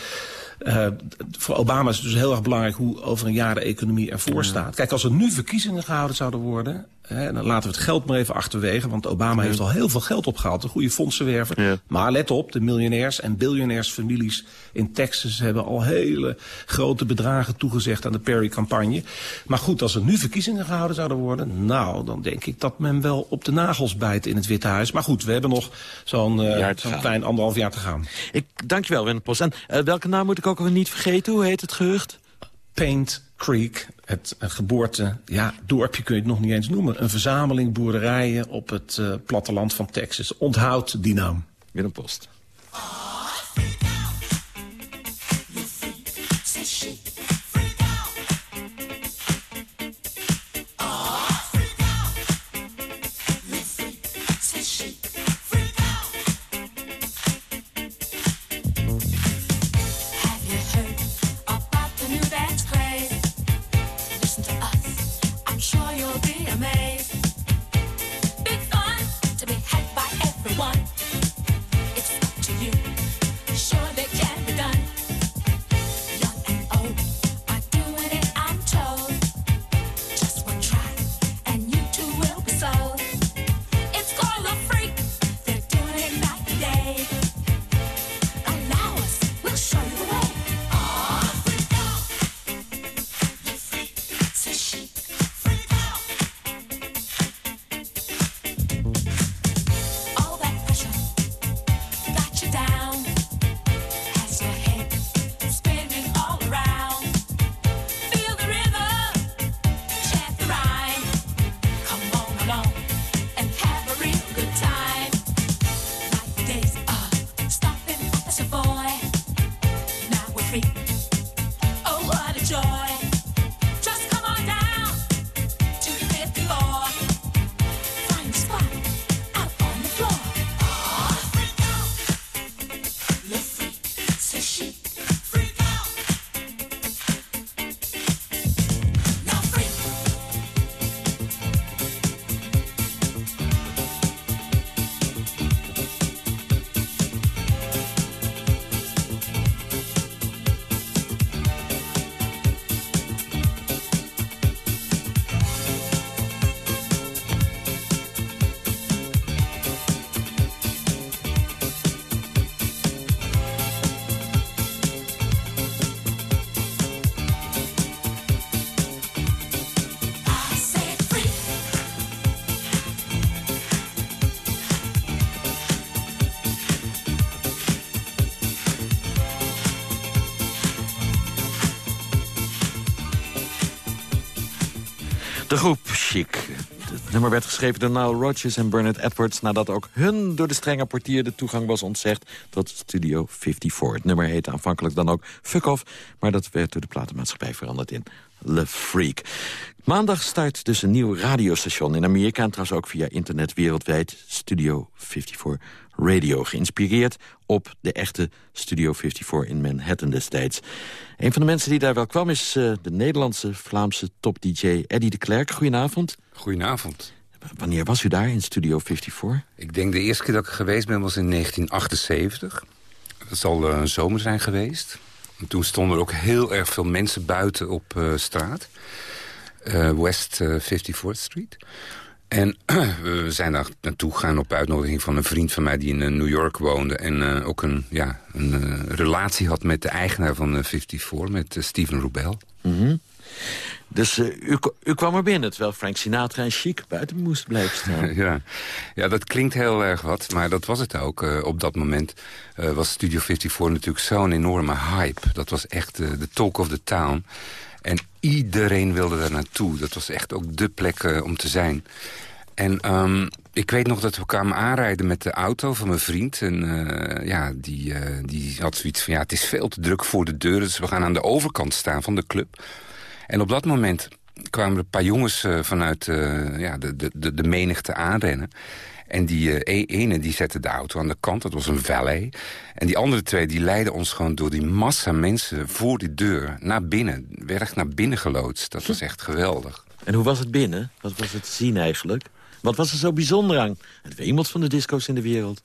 uh, voor Obama is het dus heel erg belangrijk hoe over een jaar de economie ervoor staat. Kijk, als er nu verkiezingen gehouden zouden worden... Dan laten we het geld maar even achterwege. Want Obama heeft al heel veel geld opgehaald. Een goede fondsenwerver. Ja. Maar let op, de miljonairs en biljonairsfamilies in Texas... hebben al hele grote bedragen toegezegd aan de Perry-campagne. Maar goed, als er nu verkiezingen gehouden zouden worden... nou, dan denk ik dat men wel op de nagels bijt in het Witte Huis. Maar goed, we hebben nog zo'n uh, zo klein anderhalf jaar te gaan. Ik dank je wel, Wim Post. En uh, welke naam moet ik ook alweer niet vergeten? Hoe heet het gerucht? Paint Creek, het geboorte, ja, dorpje kun je het nog niet eens noemen. Een verzameling boerderijen op het uh, platteland van Texas. Onthoud die naam. Willem Post. De groep Chic. Het nummer werd geschreven door Nile Rodgers en Bernard Edwards... nadat ook hun door de strenge portier de toegang was ontzegd tot Studio 54. Het nummer heette aanvankelijk dan ook Fuck Off... maar dat werd door de platenmaatschappij veranderd in Le Freak. Maandag start dus een nieuw radiostation in Amerika... en trouwens ook via internet wereldwijd Studio 54 Radio. Geïnspireerd op de echte Studio 54 in Manhattan destijds. Een van de mensen die daar wel kwam is uh, de Nederlandse Vlaamse top-dj Eddie de Klerk. Goedenavond. Goedenavond. Wanneer was u daar in Studio 54? Ik denk de eerste keer dat ik geweest ben was in 1978. Dat zal uh, een zomer zijn geweest. En toen stonden er ook heel erg veel mensen buiten op uh, straat. West 54th Street. En we zijn daar naartoe gegaan op uitnodiging van een vriend van mij... die in New York woonde en ook een, ja, een relatie had met de eigenaar van uh, 54... met Steven Rubel. Mm. Dus u, u, kwam er binnen, terwijl Frank Sinatra en Chic buiten moest blijven staan. ja. ja, dat klinkt heel erg wat, maar dat was het ook. op dat moment was Studio 54 natuurlijk zo'n enorme hype. Dat was echt de talk of the town... En iedereen wilde daar naartoe. Dat was echt ook de plek om te zijn. En um, ik weet nog dat we kwamen aanrijden met de auto van mijn vriend. En ja, die, die had zoiets van, ja, het is veel te druk voor de deur. Dus we gaan aan de overkant staan van de club. En op dat moment kwamen er een paar jongens vanuit ja, de, de, de menigte aanrennen. En die uh, ene die zette de auto aan de kant, dat was een valet. En die andere twee die leidden ons gewoon door die massa mensen voor die deur naar binnen. Werd naar binnen geloodst. Dat was echt geweldig. En hoe was het binnen? Wat was het te zien eigenlijk? Wat was er zo bijzonder aan? Het wemelt van de disco's in de wereld.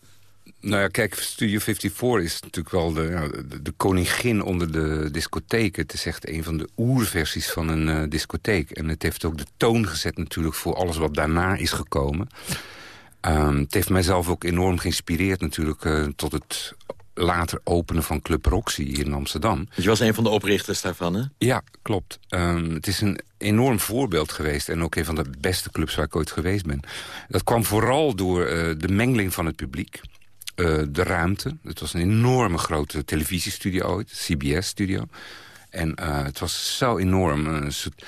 Nou ja, kijk, Studio 54 is natuurlijk wel de, ja, de, de, koningin onder de discotheken. Het is echt een van de oerversies van een uh, discotheek. En het heeft ook de toon gezet natuurlijk voor alles wat daarna is gekomen. Um, het heeft mijzelf ook enorm geïnspireerd natuurlijk uh, tot het later openen van Club Roxy hier in Amsterdam. Je was een van de oprichters daarvan, hè? Ja, klopt. Um, het is een enorm voorbeeld geweest en ook een van de beste clubs waar ik ooit geweest ben. Dat kwam vooral door uh, de mengeling van het publiek. Uh, de ruimte. Het was een enorme grote televisiestudio ooit, CBS-studio. En het was zo enorm. Een soort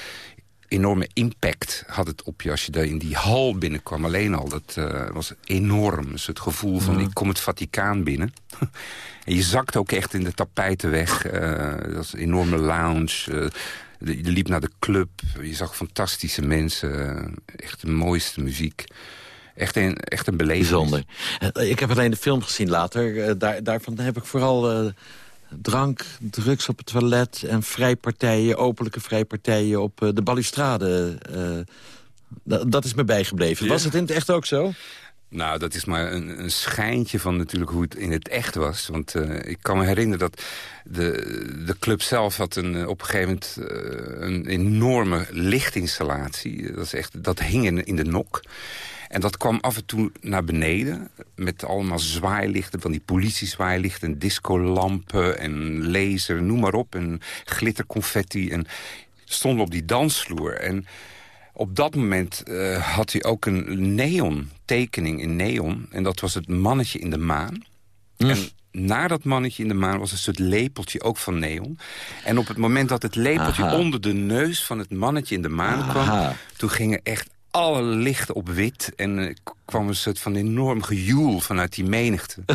enorme impact had het op je als je daar in die hal binnenkwam. Alleen al, dat uh, was enorm. Dus het gevoel van, ik kom het Vaticaan binnen. en je zakt ook echt in de tapijten weg. Dat was een enorme lounge. Je liep naar de club. Je zag fantastische mensen. echt de mooiste muziek. Echt een, echt een beleving. Bijzonder. Ik heb alleen de film gezien later. Daar, daarvan heb ik vooral drank, drugs op het toilet en vrijpartijen, openlijke vrijpartijen op uh, de balustrade. Uh, dat is me bijgebleven. Ja. Was het in het echt ook zo? Nou, dat is maar een, een, schijntje van natuurlijk hoe het in het echt was. Want uh, ik kan me herinneren dat de, de club zelf had een, op een gegeven moment een enorme lichtinstallatie. Dat, is echt, dat hing in, in de nok. En dat kwam af en toe naar beneden met allemaal zwaailichten... van die politiezwaailichten, discolampen en laser, noem maar op. En glitterconfetti. En stonden op die dansvloer. En op dat moment uh, had hij ook een neon tekening in neon. En dat was het mannetje in de maan. Mm. En na dat mannetje in de maan was een soort lepeltje ook van neon. En op het moment dat het lepeltje Aha. onder de neus van het mannetje in de maan Aha. kwam... toen gingen echt alle lichten op wit. En er kwam een soort van enorm gejoel vanuit die menigte.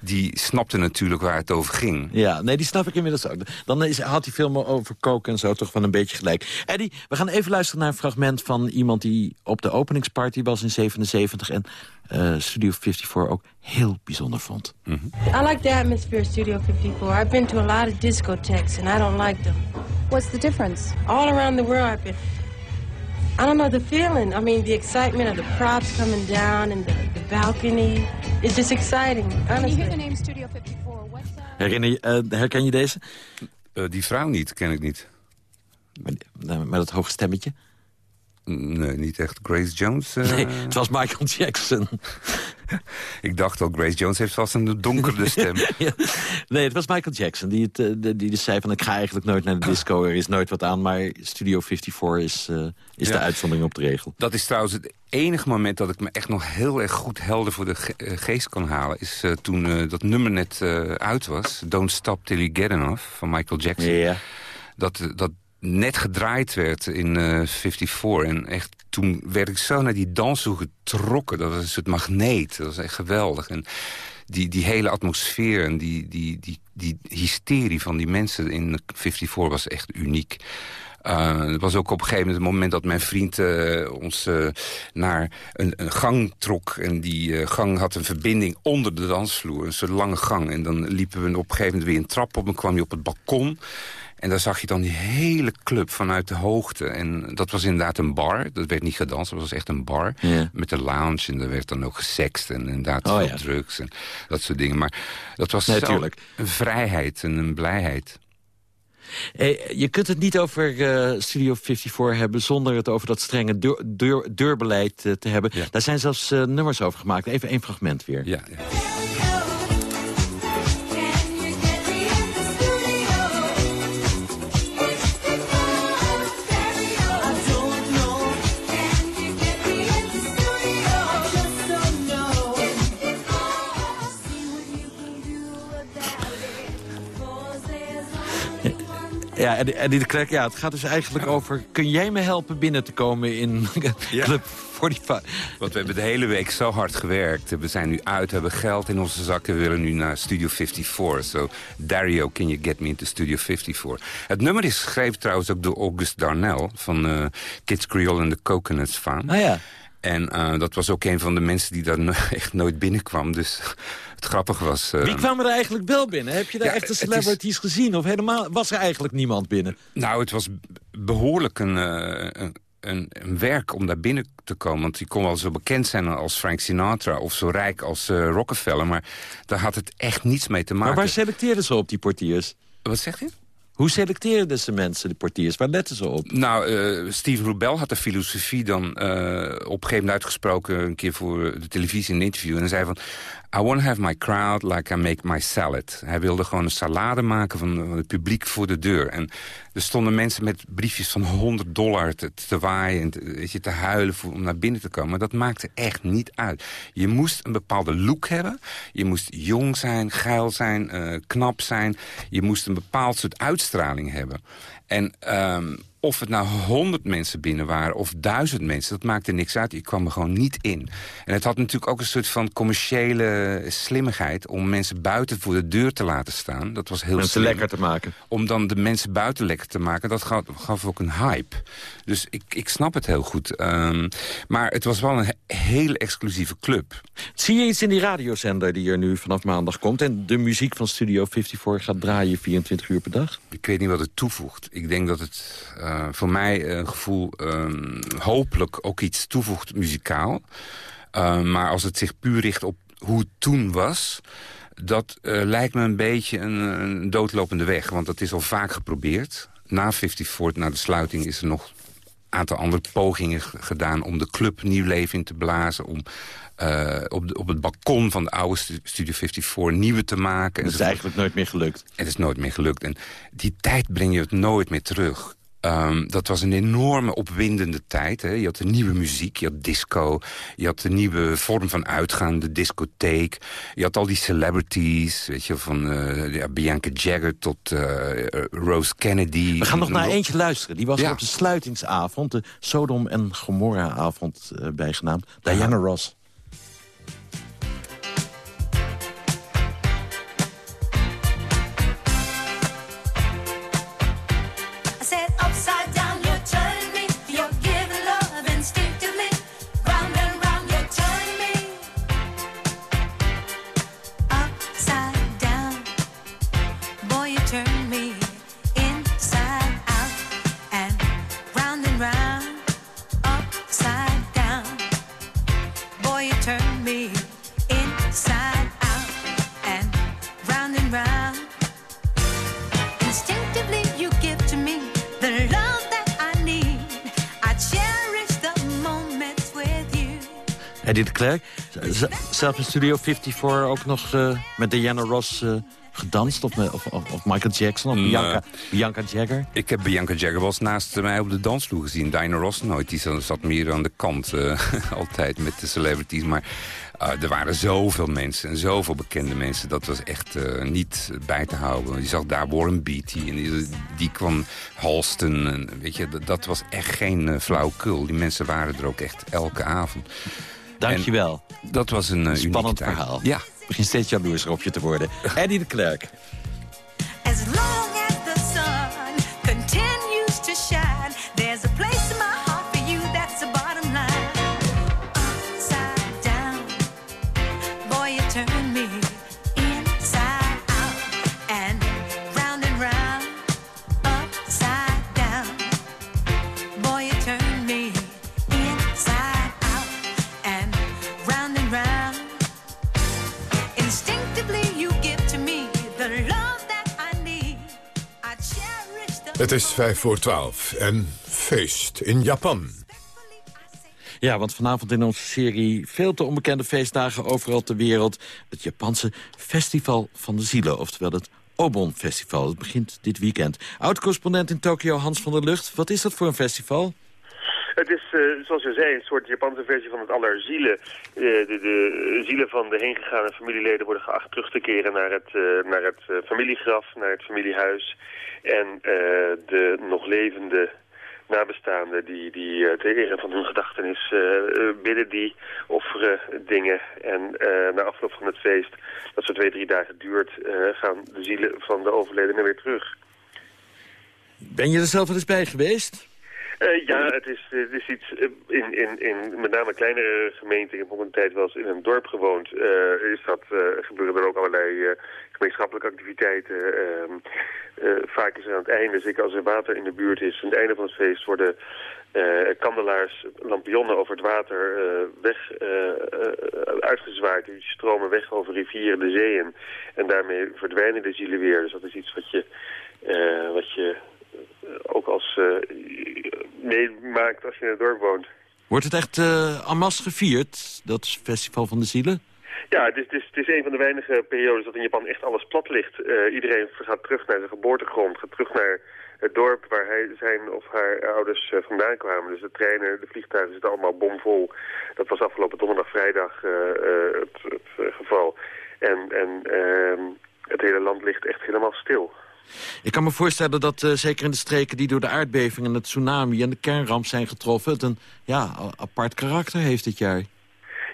die snapte natuurlijk waar het over ging. Ja, nee, die snap ik inmiddels ook. Dan is, had die film over koken en zo toch wel een beetje gelijk. Eddie, we gaan even luisteren naar een fragment van iemand... die op de openingsparty was in 77 en uh, Studio 54 ook heel bijzonder vond. Mhm. Mm -hmm. I like the atmosphere of Studio 54. I've been to a lot of discotheques and I don't like them. What's the difference? All around the world I've been... I don't know the feeling. I mean, the excitement of the props coming down and the, the balcony. It's just exciting, honestly. You hear the name Studio 54, what's uh... Herinner je, uh, herken je deze? Uh, die vrouw niet, ken ik niet. Met, met dat hoge stemmetje? Nee, niet echt. Grace Jones? Uh... Nee, het was Michael Jackson. ik dacht al, Grace Jones heeft vast een donkere stem. ja. Nee, het was Michael Jackson die, het, die, die dus zei van... ik ga eigenlijk nooit naar de disco, er is nooit wat aan... maar Studio 54 is, uh, is ja. de uitzondering op de regel. Dat is trouwens het enige moment dat ik me echt nog heel erg goed helder voor de ge geest kan halen... is uh, toen dat nummer net uit was. Don't Stop Till You Get Enough van Michael Jackson. Ja. Dat, dat net gedraaid werd in uh, 54. En echt, toen werd ik zo naar die dans toe getrokken. Dat was soort magneet. Dat was echt geweldig. En die, die hele atmosfeer en die, die, die, die hysterie van die mensen in 54 was echt uniek. Uh, het was ook op een gegeven moment het moment dat mijn vriend uh, ons naar een, een, gang trok. En die gang had een verbinding onder de dansvloer. Een soort lange gang. En dan liepen we op een gegeven moment weer een trap op. En kwam je op het balkon. En daar zag je dan die hele club vanuit de hoogte. En dat was inderdaad een bar. Dat werd niet gedanst, dat was echt een bar. Ja. Met een lounge en er werd dan ook gesext. En inderdaad Oh, veel ja. drugs en dat soort dingen. Maar dat was Nee, zo tuurlijk. een vrijheid en een blijheid. Eh, je kunt het niet over eh, Studio 54 hebben... zonder het over dat strenge deur, deur- deurbeleid eh, te hebben. Daar zijn zelfs nummers over gemaakt. Even één fragment weer. Ja, Ja, en, de Klerk, ja, het gaat dus eigenlijk over... kun jij me helpen binnen te komen in Club 45? Want we hebben de hele week zo hard gewerkt. We zijn nu uit, hebben geld in onze zakken. We willen nu naar Studio 54. So, Dario, can you get me into Studio 54? Het nummer is geschreven trouwens ook door August Darnell... van eh, Kids Creole and the Coconuts fame. Ah ja. En eh, dat was ook een van de mensen die daar echt nooit binnenkwam. Dus het grappige was... eh, Wie kwam er eigenlijk wel binnen? Heb je daar Ja, echte is- celebrities gezien? Of helemaal was er eigenlijk niemand binnen? Nou, het was behoorlijk een, eh, een, een, een werk om daar binnen te komen. Want die kon wel zo bekend zijn als Frank Sinatra... of zo rijk als eh, Rockefeller. Maar daar had het echt niets mee te maken. Maar waar selecteerden ze op, die portiers? Wat zeg je? Hoe selecteerden ze mensen, de portiers? Waar letten ze op? Nou, eh Steven Rubel had de filosofie dan eh, op een gegeven moment uitgesproken... een keer voor de televisie in een interview. En hij zei van... I want have my crowd like I make my salad. Hij wilde gewoon een salade maken van, het publiek voor de deur. En er stonden mensen met briefjes van 100 dollar te, te waaien... en te, je, te huilen voor, om naar binnen te komen. Maar dat maakte echt niet uit. Je moest een bepaalde look hebben. Je moest jong zijn, geil zijn, eh, knap zijn. Je moest een bepaald soort uitstraling hebben. En ehm, of het nou honderd mensen binnen waren of duizend mensen... dat maakte niks uit. Je kwam er gewoon niet in. En het had natuurlijk ook een soort van commerciële slimmigheid... om mensen buiten voor de deur te laten staan. Dat was heel Mensen slim. lekker te maken. Om dan de mensen buiten lekker te maken, dat gaf, gaf ook een hype. Dus ik, ik snap het heel goed. Ehm, maar het was wel een he- hele exclusieve club. Zie je iets in die radiozender die er nu vanaf maandag komt... en de muziek van Studio 54 gaat draaien 24 uur per dag? Ik weet niet wat het toevoegt. Ik denk dat het eh, voor mij een gevoel ehm, hopelijk ook iets toevoegt muzikaal. Eh, maar als het zich puur richt op hoe het toen was... dat eh, lijkt me een beetje een, een doodlopende weg. Want dat is al vaak geprobeerd. Na 54, na de sluiting, is er nog een aantal andere pogingen gedaan... om de club nieuw leven in te blazen... om op, de, op het balkon van de oude stu- Studio 54 nieuwe te maken. Dat is eigenlijk nooit meer gelukt. Het is nooit meer gelukt. En die tijd breng je het nooit meer terug. Ehm, dat was een enorme opwindende tijd. Hè. Je had de nieuwe muziek, je had disco. Je had de nieuwe vorm van uitgaan, de discotheek. Je had al die celebrities, weet je, van eh, ja, Bianca Jagger tot eh, eh, Rose Kennedy. We gaan nog naar eentje luisteren. Die was Ja. op de sluitingsavond, de Sodom en Gomorra-avond eh, bijgenaamd. Diana Ross. Klerk. Z- Zelf in Studio 54 ook nog eh, met Diana Ross eh, gedanst? Of, met- of, Michael Jackson? Of. Bianca, Bianca Jagger? Ik heb Bianca Jagger wel eens naast mij op de dansvloer gezien. Diana Ross nooit. Die zat meer aan de kant eh, altijd met de celebrities. Maar eh, er waren zoveel mensen en zoveel bekende mensen. Dat was echt eh, niet bij te houden. Je zag daar Warren Beatty en die, die kwam Halston. En, weet je, dat, dat was echt geen uh, flauwekul. Die mensen waren er ook echt elke avond. Dankjewel. En dat was een uh, Spannend verhaal. Ja. Begin steeds jaloers op je te worden. Eddie de Klerk. Het is vijf voor twaalf en feest in Japan. Ja, want vanavond in onze serie veel te onbekende feestdagen overal ter wereld. Het Japanse Festival van de Zielen, oftewel het Obon Festival. Het begint dit weekend. Oud-correspondent in Tokio, Hans van der Lucht. Wat is dat voor een festival? Het is, eh, zoals je zei, een soort Japanse versie van het Allerzielen. Uh, de, de zielen van de heengegane familieleden worden geacht terug te keren naar het, eh, naar het familiegraf, naar het familiehuis. En de nog levende nabestaanden die, die eh, ter ere van hun gedachtenis bidden die, offeren dingen. En na afloop van het feest, dat zo twee, drie dagen duurt, gaan de zielen van de overledenen weer terug. Ben je er zelf wel eens bij geweest? Eh, ja, het is, het is iets eh, in, in, in met name kleinere gemeenten. Ik heb ook een tijd wel eens in een dorp gewoond. eh, is dat, gebeuren er ook allerlei gemeenschappelijke activiteiten. ehm, eh, vaak is er aan het einde, zeker als er water in de buurt is, aan het einde van het feest worden kandelaars, lampionnen over het water weg uitgezwaaid. Die stromen weg over rivieren, de zeeën. En daarmee verdwijnen de zielen weer. Dus dat is iets wat je, wat je ook als eh, meemaakt als je in het dorp woont. Wordt het echt eh en masse gevierd, dat Festival van de Zielen? Ja, het is, het, is, het is een van de weinige periodes dat in Japan echt alles plat ligt. Eh, iedereen gaat terug naar zijn geboortegrond, gaat terug naar het dorp waar hij zijn of haar ouders eh, vandaan kwamen. Dus de treinen, de vliegtuigen zitten allemaal bomvol. Dat was afgelopen donderdag, vrijdag eh, eh, het, het eh, geval. En, en ehm, het hele land ligt echt helemaal stil. Ik kan me voorstellen dat eh, zeker in de streken die door de aardbeving en het tsunami en de kernramp zijn getroffen... het een ja, apart karakter heeft dit jaar.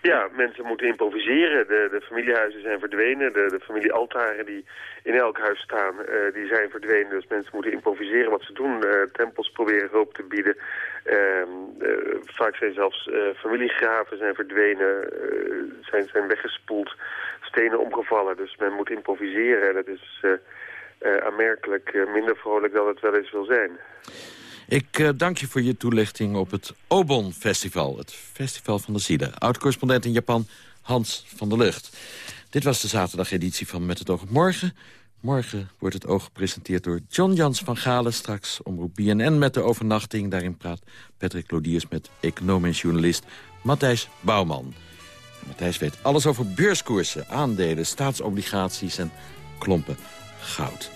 Ja, mensen moeten improviseren. De, de familiehuizen zijn verdwenen. De, de familiealtaren die in elk huis staan, eh, die zijn verdwenen. Dus mensen moeten improviseren wat ze doen. Eh, tempels proberen hulp te bieden. Ehm, eh, vaak zijn zelfs familiegraven zijn verdwenen, zijn, zijn weggespoeld, stenen omgevallen. Dus men moet improviseren en dat is aanmerkelijk eh, minder vrolijk dan het wel eens wil zijn. Ik eh, dank je voor je toelichting op het Obon Festival. Het Festival van de Zielen. Oud-correspondent in Japan, Hans van der Lucht. Dit was de zaterdageditie van Met het oog morgen. Morgen wordt het oog gepresenteerd door John Jans van Galen. Straks omroep BNN met de overnachting. Daarin praat Patrick Lodiers met econoom en journalist Matthijs Bouwman. Matthijs weet alles over beurskoersen, aandelen, staatsobligaties en klompen goud.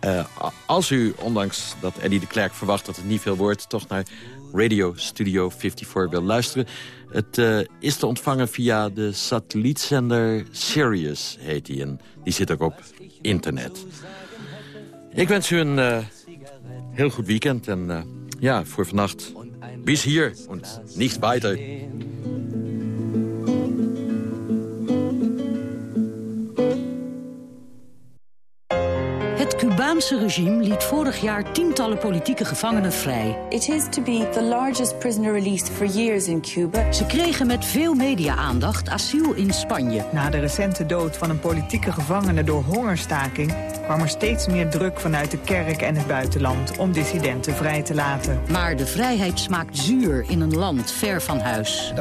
Eh, als u, ondanks dat Eddie de Klerk verwacht dat het niet veel wordt... toch naar Radio Studio 54 wil luisteren... het eh, is te ontvangen via de satellietzender Sirius, heet die. En die zit ook op internet. Ik wens u een eh, heel goed weekend. En ja, voor vannacht, bis hier en niet weiter. Het Cubaanse regime liet vorig jaar tientallen politieke gevangenen vrij. It is to be the largest prisoner released for years in Cuba. Ze kregen met veel media-aandacht asiel in Spanje. Na de recente dood van een politieke gevangene door hongerstaking... kwam er steeds meer druk vanuit de kerk en het buitenland... om dissidenten vrij te laten. Maar de vrijheid smaakt zuur in een land ver van huis.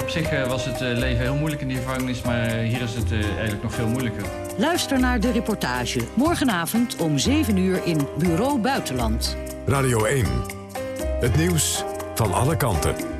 Op zich eh, was het eh, leven heel moeilijk in die gevangenis, maar hier is het eh, eigenlijk nog veel moeilijker. Luister naar de reportage. Morgenavond om 7 uur in Bureau Buitenland. Radio 1. Het nieuws van alle kanten.